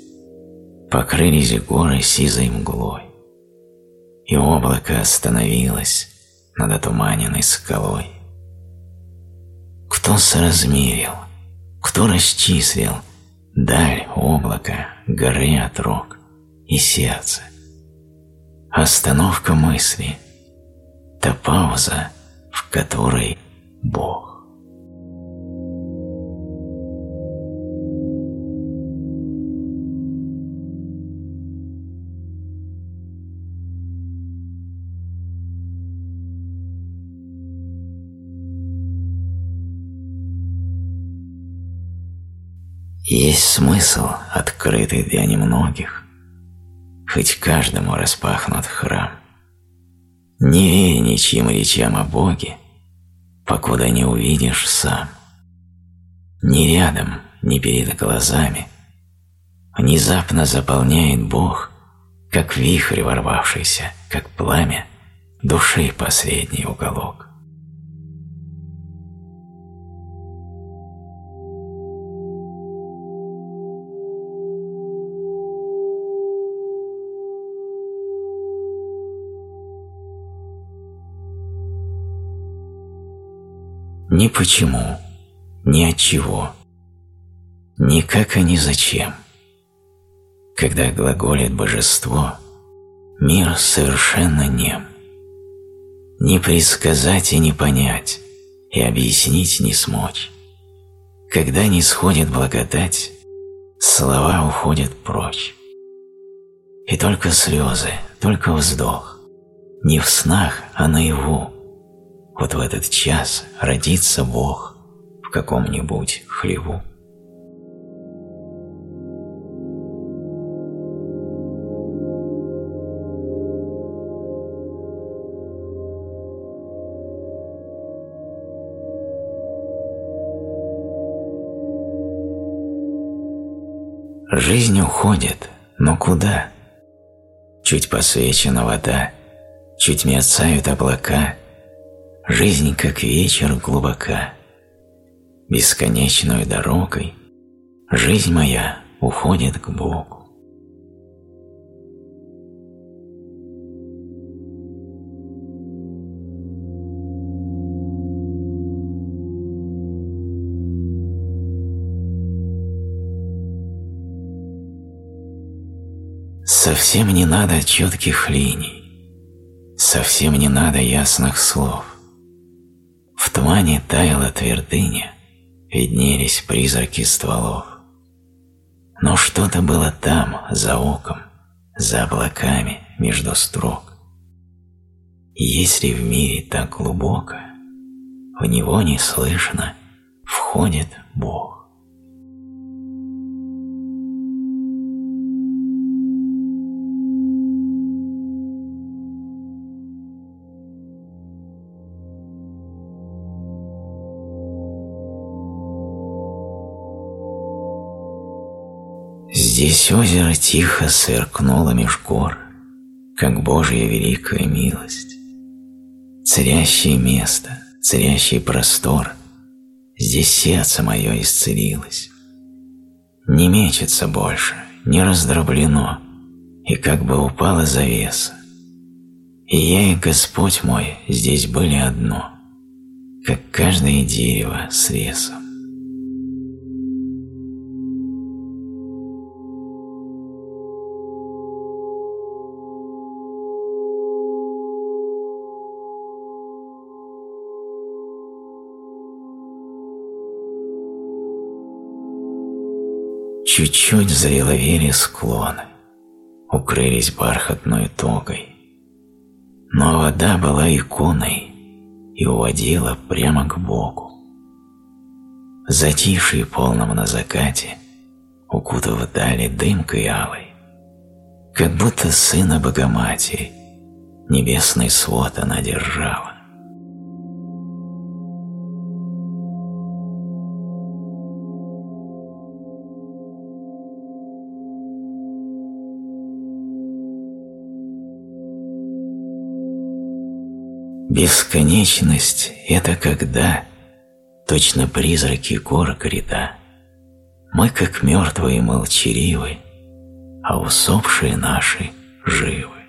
покрылись горы сизой мглой, и облако остановилось над отуманенной скалой. Кто соразмерил, кто расчислил даль облака, горы отрок и сердце? Остановка мысли, та пауза, в которой Бог. Есть смысл, открытый для немногих, хоть каждому распахнут храм. Не верь ничьим речам о Боге, покуда не увидишь сам. Ни рядом, ни перед глазами внезапно заполняет Бог, как вихрь ворвавшийся, как пламя, души последний уголок. Ни почему, ни от чего, ни как и ни зачем. Когда глаголит божество, мир совершенно нем. Не предсказать и не понять, и объяснить не смочь. Когда не сходит благодать, слова уходят прочь. И только слезы, только вздох, не в снах, а наяву, вот в этот час родится Бог в каком-нибудь хлеву. Жизнь уходит, но куда? Чуть посвечена вода, чуть мерцают облака, Жизнь, как вечер, глубока. Бесконечной дорогой жизнь моя уходит к Богу. Совсем не надо четких линий, совсем не надо ясных слов. В тумане таяла твердыня, виднелись призраки стволов. Но что-то было там, за оком, за облаками, между строк. Если в мире так глубоко, в него не слышно, входит Бог. Здесь озеро тихо сверкнуло меж гор, как Божья великая милость. Царящее место, царящий простор, здесь сердце мое исцелилось. Не мечется больше, не раздроблено, и как бы упала завеса. И я и Господь мой здесь были одно, как каждое дерево с лесом. Чуть-чуть залиловели склоны, укрылись бархатной тогой. Но вода была иконой и уводила прямо к Богу. Затишье полном на закате, укутав дали дымкой алой, как будто сына Богоматери, небесный свод она держала. Бесконечность – это когда, точно призраки гор гряда, мы как мертвые молчаливы, а усопшие наши живы.